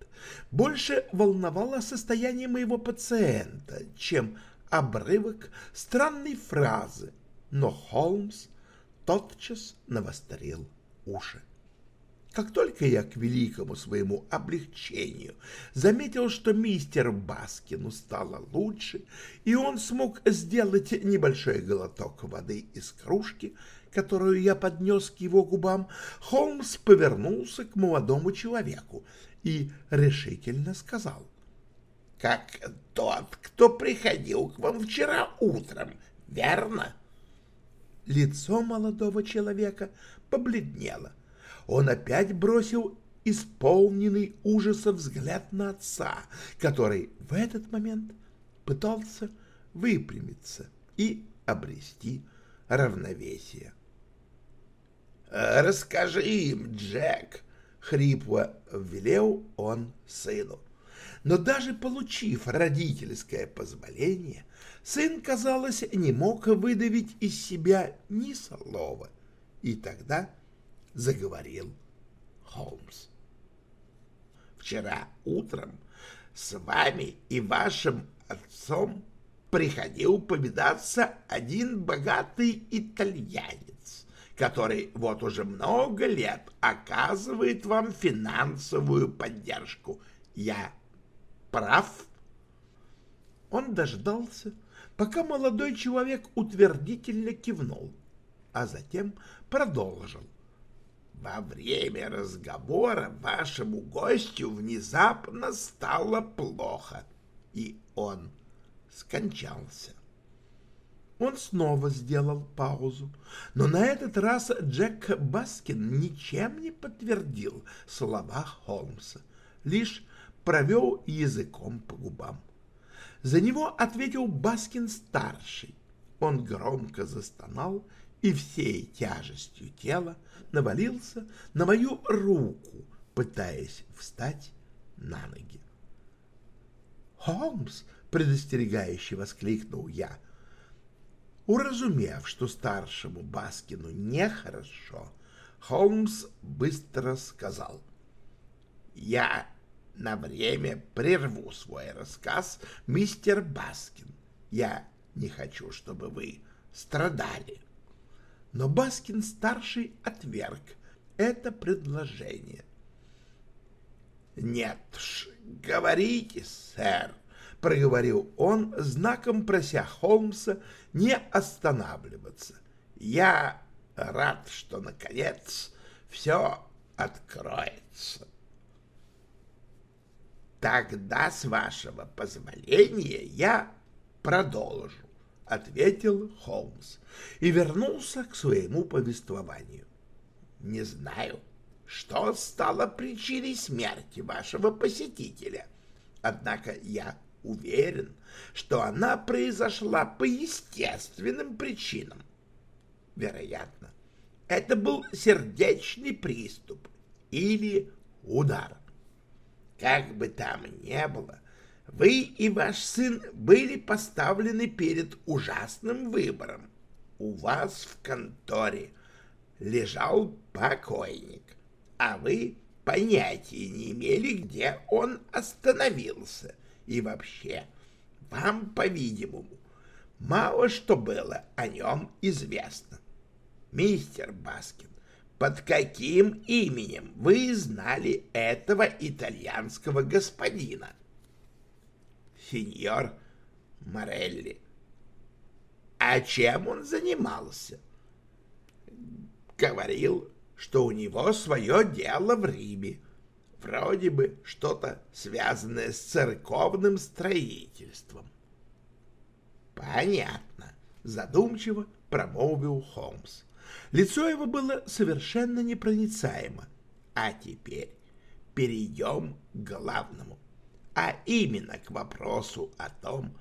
Speaker 2: больше волновало состояние моего пациента, чем обрывок странной фразы, но Холмс тотчас навострил уши. Как только я к великому своему облегчению заметил, что мистер Баскину стало лучше, и он смог сделать небольшой глоток воды из кружки, которую я поднес к его губам, Холмс повернулся к молодому человеку и решительно сказал. — Как тот, кто приходил к вам вчера утром, верно? Лицо молодого человека побледнело он опять бросил исполненный ужаса взгляд на отца, который в этот момент пытался выпрямиться и обрести равновесие. «Расскажи им, Джек!» — хрипло велел он сыну. Но даже получив родительское позволение, сын, казалось, не мог выдавить из себя ни слова. И тогда заговорил Холмс. Вчера утром с вами и вашим отцом приходил повидаться один богатый итальянец, который вот уже много лет оказывает вам финансовую поддержку. Я прав?
Speaker 1: Он дождался, пока молодой человек утвердительно кивнул, а затем продолжил. Во время разговора вашему гостю внезапно стало плохо, и он скончался. Он снова сделал паузу, но на этот раз Джек Баскин ничем не подтвердил слова Холмса, лишь провел языком по губам. За него ответил Баскин-старший. Он громко застонал и всей тяжестью тела навалился на мою руку, пытаясь встать на ноги. «Холмс!» — предостерегающе воскликнул я. Уразумев, что старшему Баскину нехорошо, Холмс быстро сказал. «Я на время прерву свой рассказ, мистер Баскин. Я не хочу, чтобы вы страдали». Но Баскин-старший отверг это предложение. «Нет ж, говорите, сэр», — проговорил он, знаком прося Холмса не останавливаться. «Я рад, что, наконец, все откроется». «Тогда, с вашего позволения, я продолжу», — ответил Холмс и вернулся к своему повествованию. «Не знаю, что стало причиной смерти вашего посетителя, однако я уверен, что она произошла по естественным причинам. Вероятно, это был сердечный приступ или удар. Как бы там ни было, вы и ваш сын были поставлены перед ужасным выбором. У вас в конторе лежал покойник, а вы понятия не имели, где он остановился. И вообще, вам, по-видимому, мало что было о нем известно. Мистер Баскин, под каким именем вы знали этого итальянского господина? Сеньор Морелли. А чем он занимался? Говорил, что у него свое дело в Риме. Вроде бы что-то связанное с церковным строительством. Понятно, задумчиво промолвил Холмс. Лицо его было совершенно непроницаемо. А теперь перейдем к главному, а именно к вопросу о том,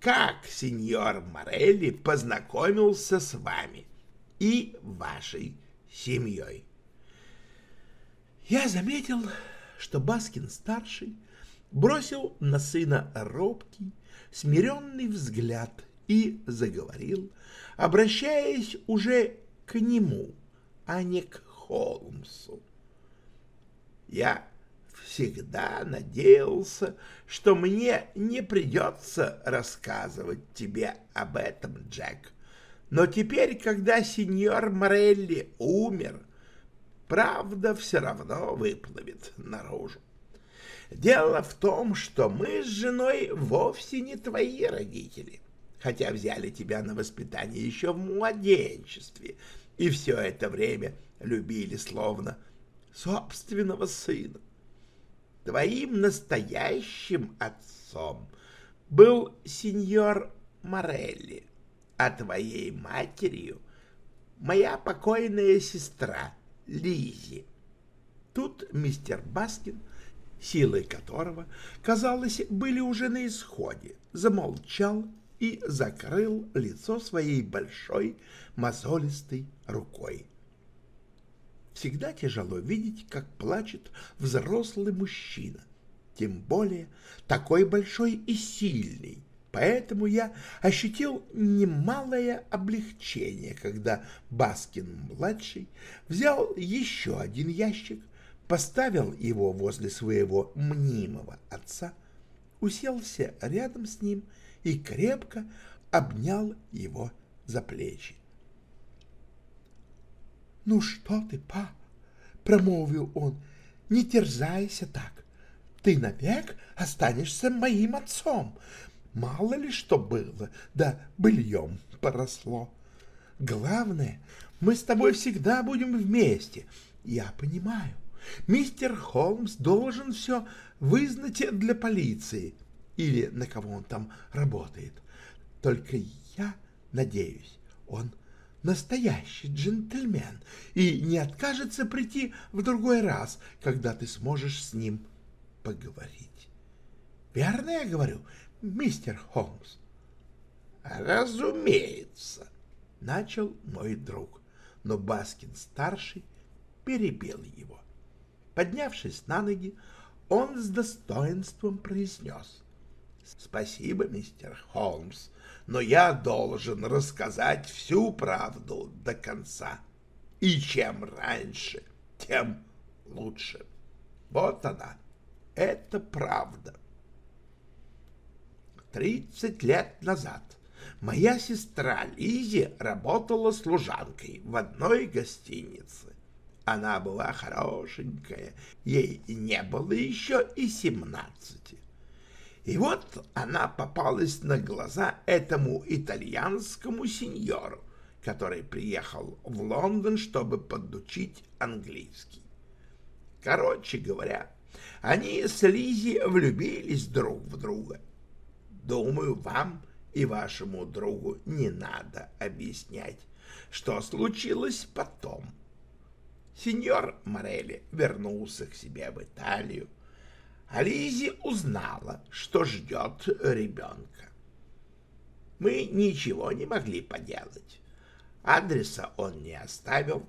Speaker 1: как сеньор Морелли познакомился с вами и вашей семьей. Я заметил, что Баскин-старший бросил на сына робкий, смиренный взгляд и заговорил, обращаясь уже к нему, а не к Холмсу. Я всегда надеялся, что мне не придется рассказывать тебе об этом, Джек. Но теперь, когда сеньор Морелли умер, правда все равно выплывет наружу. Дело в том, что мы с женой вовсе не твои родители, хотя взяли тебя на воспитание еще в младенчестве, и все это время любили словно собственного сына. Твоим настоящим отцом был сеньор Морелли, а твоей матерью моя покойная сестра Лизи. Тут мистер Баскин, силы которого, казалось, были уже на исходе, замолчал и закрыл лицо своей большой мозолистой рукой. Всегда тяжело видеть, как плачет взрослый мужчина, тем более такой большой и сильный. Поэтому я ощутил немалое облегчение, когда Баскин-младший взял еще один ящик, поставил его возле своего мнимого отца, уселся рядом с ним и крепко обнял его за плечи. «Ну что ты, па?» — промолвил он. «Не терзайся так. Ты навек останешься моим отцом.
Speaker 2: мало ли что было, да быльем поросло. Главное, мы с тобой всегда будем вместе. Я понимаю, мистер Холмс должен все вызнать для полиции или на кого он там работает. Только я надеюсь, он настоящий джентльмен и не откажется прийти в другой раз, когда ты сможешь с ним поговорить. Верно я говорю, мистер Холмс?
Speaker 1: Разумеется, начал мой друг, но Баскин-старший перебил его. Поднявшись на ноги, он с достоинством произнес. «Спасибо, мистер Холмс, но я должен рассказать всю правду до конца. И чем раньше, тем лучше. Вот она, это правда. Тридцать лет назад моя сестра Лизи работала служанкой в одной гостинице. Она была хорошенькая, ей не было еще и семнадцати. И вот она попалась на глаза этому итальянскому сеньору, который приехал в Лондон, чтобы подучить английский. Короче говоря, они с Лизи влюбились друг в друга. Думаю, вам и вашему другу не надо объяснять, что случилось потом. Сеньор Морелли вернулся к себе в Италию, Лизи узнала, что ждет ребенка. Мы ничего не могли поделать. Адреса он не оставил,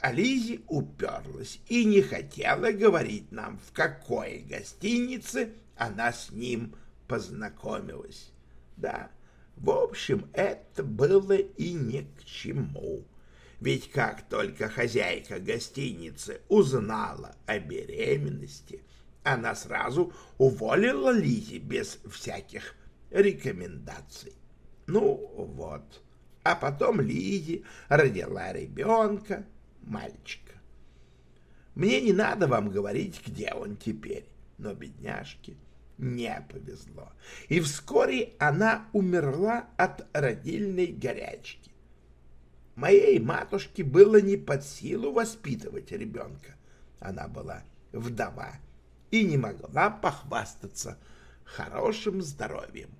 Speaker 1: а Лизи уперлась и не хотела говорить нам, в какой гостинице она с ним познакомилась. Да, в общем, это было и ни к чему. Ведь как только хозяйка гостиницы узнала о беременности, она сразу уволила Лизи без всяких рекомендаций. Ну вот, а потом Лизи родила ребенка, мальчика. Мне не надо вам говорить, где он теперь, но бедняжке не повезло, и вскоре она умерла от родильной горячки. Моей матушке было не под силу воспитывать ребенка. Она была вдова и не могла похвастаться хорошим здоровьем.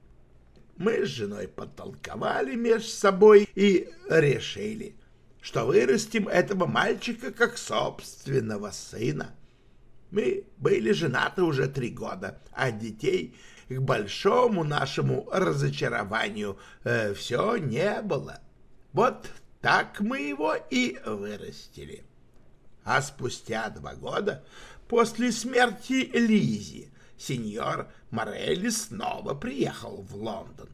Speaker 1: Мы с женой подтолковали между собой и решили, что вырастим этого мальчика как собственного сына. Мы были женаты уже три года, а детей, к большому нашему разочарованию, э, все не было. Вот так мы его и вырастили. А спустя два года После смерти Лизи сеньор Морелли снова приехал в Лондон.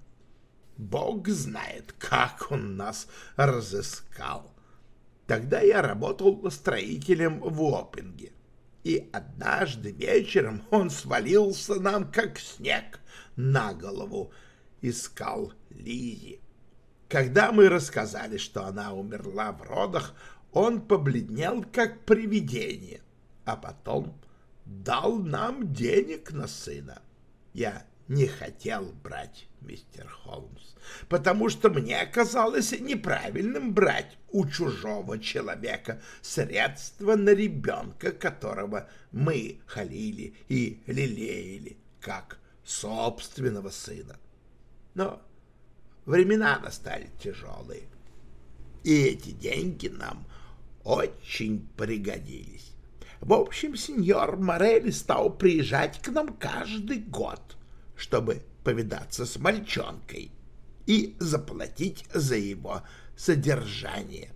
Speaker 1: Бог знает, как он нас разыскал. Тогда я работал строителем в Опинге, и однажды вечером он свалился нам, как снег, на голову, искал Лизи. Когда мы рассказали, что она умерла в родах, он побледнел, как привидение а потом дал нам денег на сына. Я не хотел брать, мистер Холмс, потому что мне казалось неправильным брать у чужого человека средства на ребенка, которого мы халили и лелеяли, как собственного сына. Но времена настали тяжелые, и эти деньги нам очень пригодились. В общем, сеньор Морелли стал приезжать к нам каждый год, чтобы повидаться с мальчонкой и заплатить за его содержание.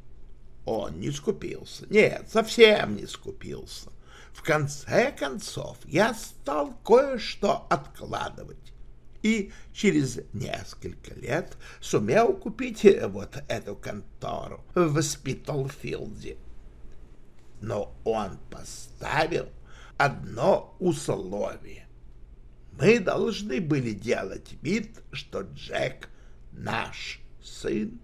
Speaker 1: Он не скупился. Нет, совсем не скупился. В конце концов, я стал кое-что откладывать. И через несколько лет сумел купить вот эту контору в Спитлфилде но он поставил одно условие. Мы должны были делать вид, что Джек наш сын,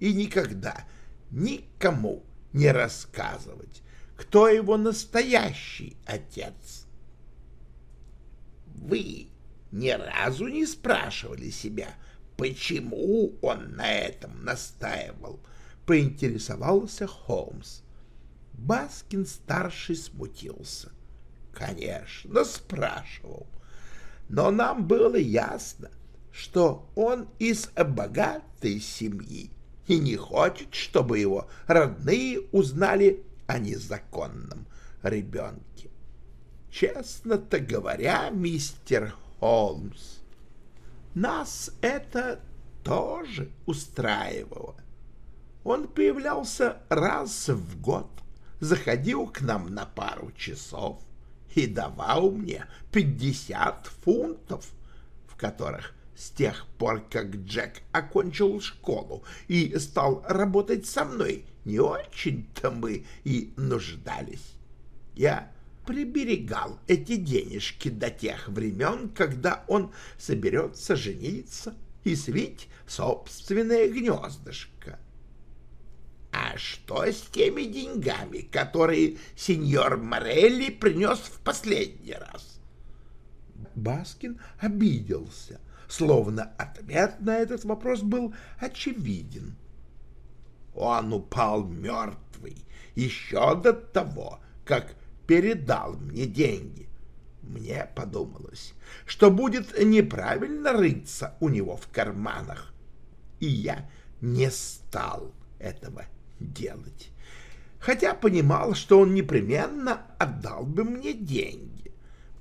Speaker 1: и никогда никому не рассказывать, кто его настоящий отец. Вы ни разу не спрашивали себя, почему он на этом настаивал, поинтересовался Холмс. Баскин-старший смутился. Конечно, спрашивал. Но нам было ясно, что он из богатой семьи и не хочет, чтобы его родные узнали о незаконном ребенке. Честно-то говоря, мистер Холмс, нас это тоже устраивало. Он появлялся раз в год, заходил к нам на пару часов и давал мне пятьдесят фунтов, в которых с тех пор, как Джек окончил школу и стал работать со мной, не очень-то мы и нуждались. Я приберегал эти денежки до тех времен, когда он соберется жениться и свить собственное гнездышко. А что с теми деньгами, которые сеньор Морелли принес в последний раз? Баскин обиделся, словно ответ на этот вопрос был очевиден. Он упал мертвый еще до того, как передал мне деньги. Мне подумалось, что будет неправильно рыться у него в карманах, и я не стал этого делать, хотя понимал, что он непременно отдал бы мне деньги.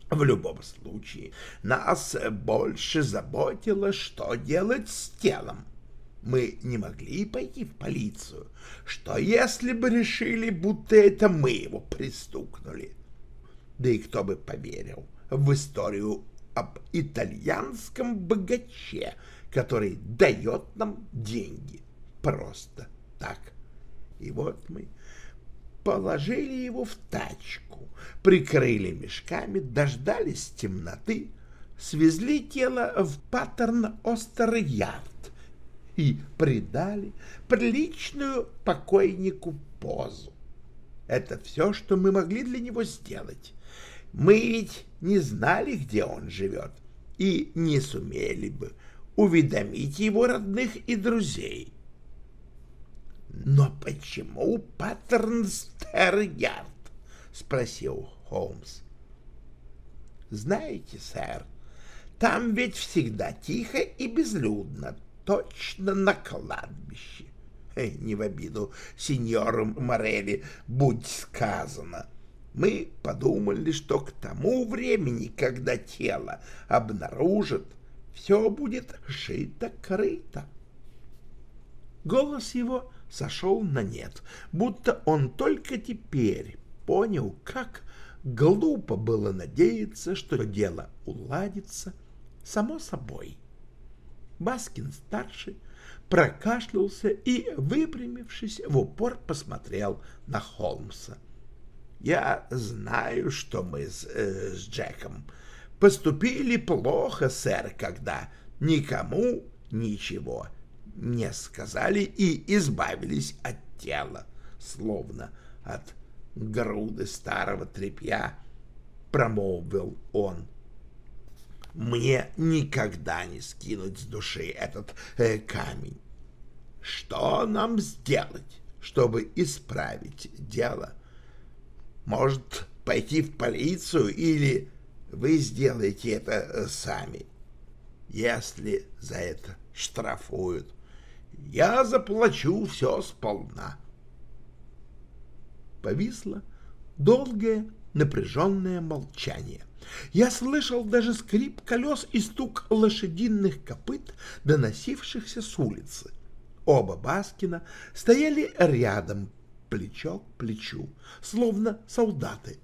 Speaker 1: В любом случае, нас больше заботило, что делать с телом. Мы не могли пойти в полицию. Что если бы решили, будто это мы его пристукнули? Да и кто бы поверил в историю об итальянском богаче, который дает нам деньги просто так. И вот мы положили его в тачку, прикрыли мешками, дождались темноты, свезли тело в Паттерн-Остер-Ярд и придали приличную покойнику позу. Это все, что мы могли для него сделать. Мы ведь не знали, где он живет, и не сумели бы уведомить его родных и друзей. «Но почему Паттернстер-Ярд?» — спросил Холмс. «Знаете, сэр, там ведь всегда тихо и безлюдно, точно на кладбище. Не в обиду сеньору Морели, будь сказано. Мы подумали, что к тому времени, когда тело обнаружат, все будет шито-крыто. Голос его сошел на нет, будто он только теперь понял, как глупо было надеяться, что дело уладится само собой. Баскин-старший прокашлялся и, выпрямившись, в упор посмотрел на Холмса. «Я знаю, что мы с, э, с Джеком поступили плохо, сэр, когда никому ничего не сказали и избавились от тела, словно от груды старого тряпья, промолвил он мне никогда не скинуть с души этот э, камень. Что нам сделать, чтобы исправить дело? Может, пойти в полицию или вы сделаете это э, сами? Если за это штрафуют, я заплачу все сполна. Повисло долгое напряженное молчание. Я слышал даже скрип колес и стук лошадиных копыт, доносившихся с улицы. Оба Баскина стояли рядом, плечо к плечу, словно солдаты,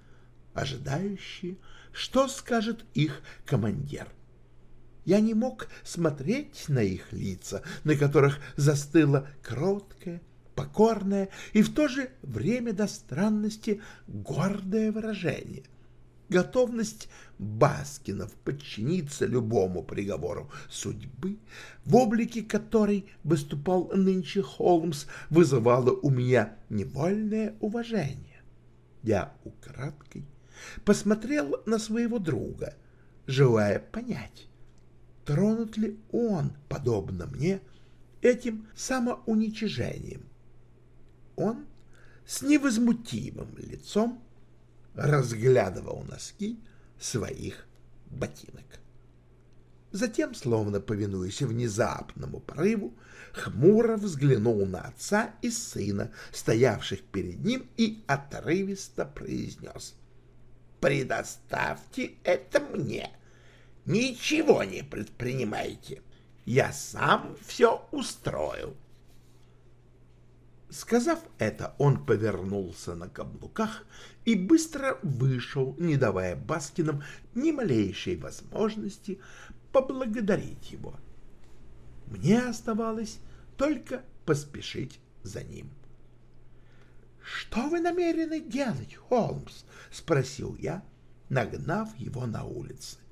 Speaker 1: ожидающие, что скажет их командир. Я не мог смотреть на их лица, на которых застыло кроткое, покорное и в то же время до странности гордое выражение готовность Баскинов подчиниться любому приговору судьбы, в облике которой выступал нынче Холмс, вызывала у меня невольное уважение. Я украдкой посмотрел на своего друга, желая понять, тронут ли он, подобно мне, этим самоуничижением. Он с невозмутимым лицом разглядывал носки своих ботинок. Затем, словно повинуясь внезапному порыву, хмуро взглянул на отца и сына, стоявших перед ним, и отрывисто произнес. «Предоставьте это мне. Ничего не предпринимайте. Я сам все устрою». Сказав это, он повернулся на каблуках и быстро вышел, не давая Баскинам ни малейшей возможности поблагодарить его. Мне оставалось только поспешить за ним. — Что вы намерены делать, Холмс? — спросил я, нагнав его на улице. —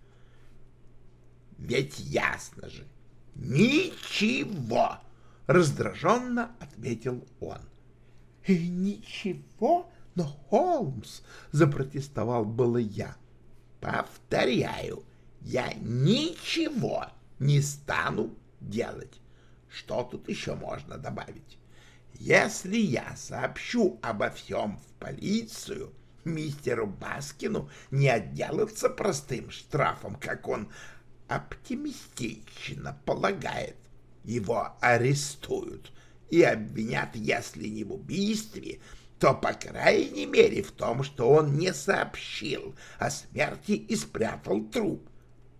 Speaker 1: Ведь ясно же, ничего! — раздраженно ответил он. — И ничего? Но, Холмс, — запротестовал было я. — Повторяю, я ничего не стану делать. Что тут еще можно добавить? Если я сообщу обо всем в полицию, мистеру Баскину не отделаться простым штрафом, как он оптимистично полагает. Его арестуют и обвинят, если не в убийстве, то, по крайней мере, в том, что он не сообщил о смерти и спрятал труп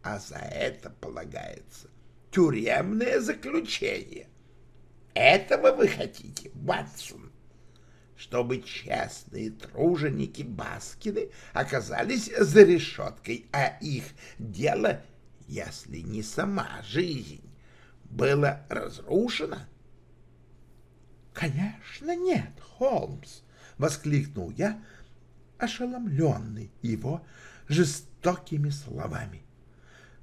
Speaker 1: а за это полагается тюремное заключение. Этого вы хотите, Ватсон? Чтобы честные труженики Баскины оказались за решеткой, а их дело, если не сама жизнь, было разрушено? — Конечно, нет, Холмс! — воскликнул я, ошеломленный его жестокими словами. —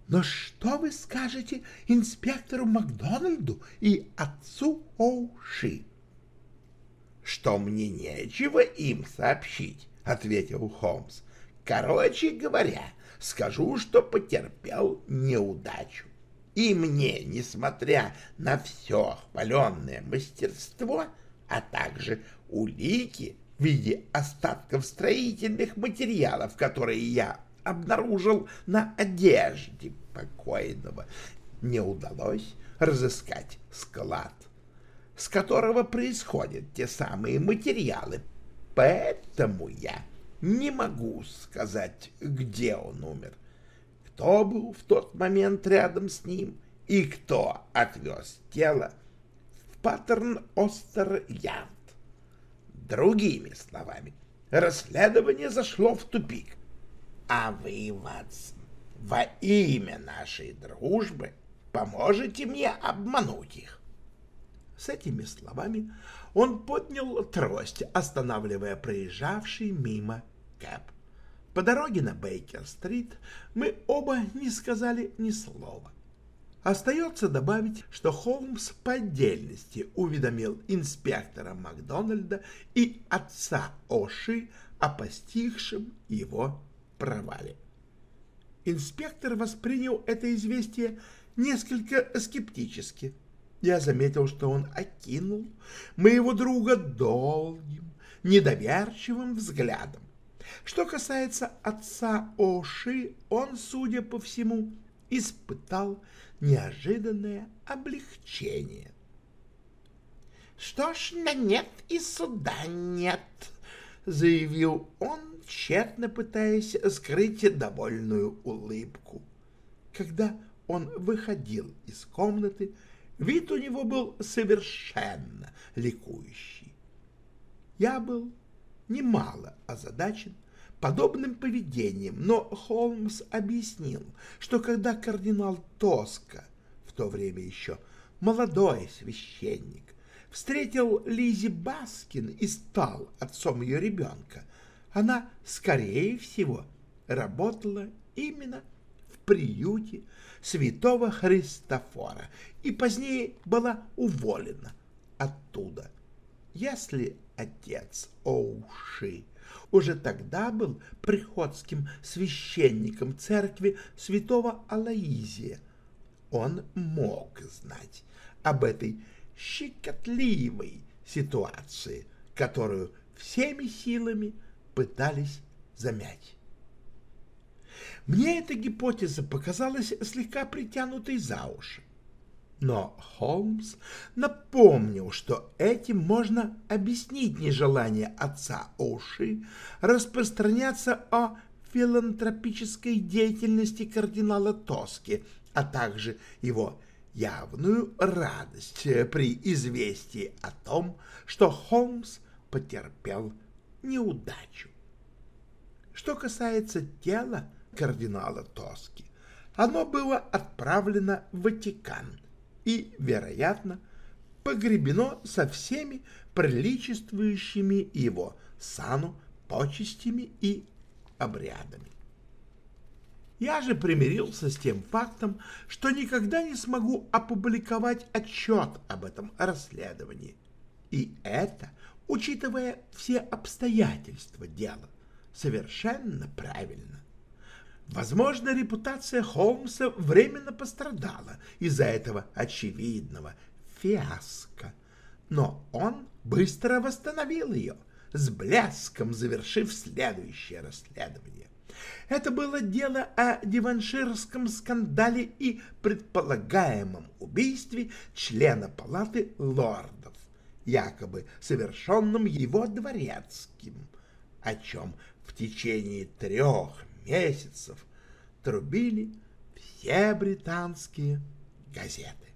Speaker 1: но что вы скажете инспектору Макдональду и отцу Оуши? — Что мне нечего им сообщить, — ответил Холмс. — Короче говоря, скажу, что потерпел неудачу. И мне, несмотря на все хваленное мастерство, а также улики в виде остатков строительных материалов, которые я обнаружил на одежде покойного. Не удалось разыскать склад, с которого происходят те самые материалы, поэтому я не могу сказать, где он умер, кто был в тот момент рядом с ним и кто отвез тело в Паттерн-Остер-Ярд. Другими словами, расследование зашло в тупик. А вы, Ватсон, во имя нашей дружбы поможете мне обмануть их. С этими словами он поднял трость, останавливая проезжавший мимо Кэп. По дороге на Бейкер-стрит мы оба не сказали ни слова. Остается добавить, что Холмс по отдельности уведомил инспектора Макдональда и отца Оши о постигшем его провале. Инспектор воспринял это известие несколько скептически. Я заметил, что он окинул моего друга долгим, недоверчивым взглядом. Что касается отца Оши, он, судя по всему, испытал неожиданное облегчение. — Что ж, на нет и суда нет, — заявил он, тщетно пытаясь скрыть довольную улыбку. Когда он выходил из комнаты, вид у него был совершенно ликующий. Я был немало озадачен подобным поведением, но Холмс объяснил, что когда кардинал Тоска, в то время еще молодой священник, встретил Лизи Баскин и стал отцом ее ребенка, она, скорее всего, работала именно в приюте святого Христофора и позднее была уволена оттуда. Если отец Оуши уже тогда был приходским священником церкви святого Алаизия, он мог знать об этой щекотливой ситуации, которую всеми силами пытались замять. Мне эта гипотеза показалась слегка притянутой за уши. Но Холмс напомнил, что этим можно объяснить нежелание отца Оуши распространяться о филантропической деятельности кардинала Тоски, а также его явную радость при известии о том, что Холмс потерпел неудачу. Что касается тела кардинала Тоски, оно было отправлено в Ватикан и, вероятно, погребено со всеми приличествующими его сану почестями и обрядами. Я же примирился с тем фактом, что никогда не смогу опубликовать отчет об этом расследовании. И это, учитывая все обстоятельства дела, совершенно правильно. Возможно, репутация Холмса временно пострадала из-за этого очевидного фиаско, но он быстро восстановил ее, с блеском завершив следующее расследование. Это было дело о диванширском скандале и предполагаемом убийстве члена палаты лордов, якобы совершенном его дворецким, о чем в течение трех месяцев трубили все британские газеты.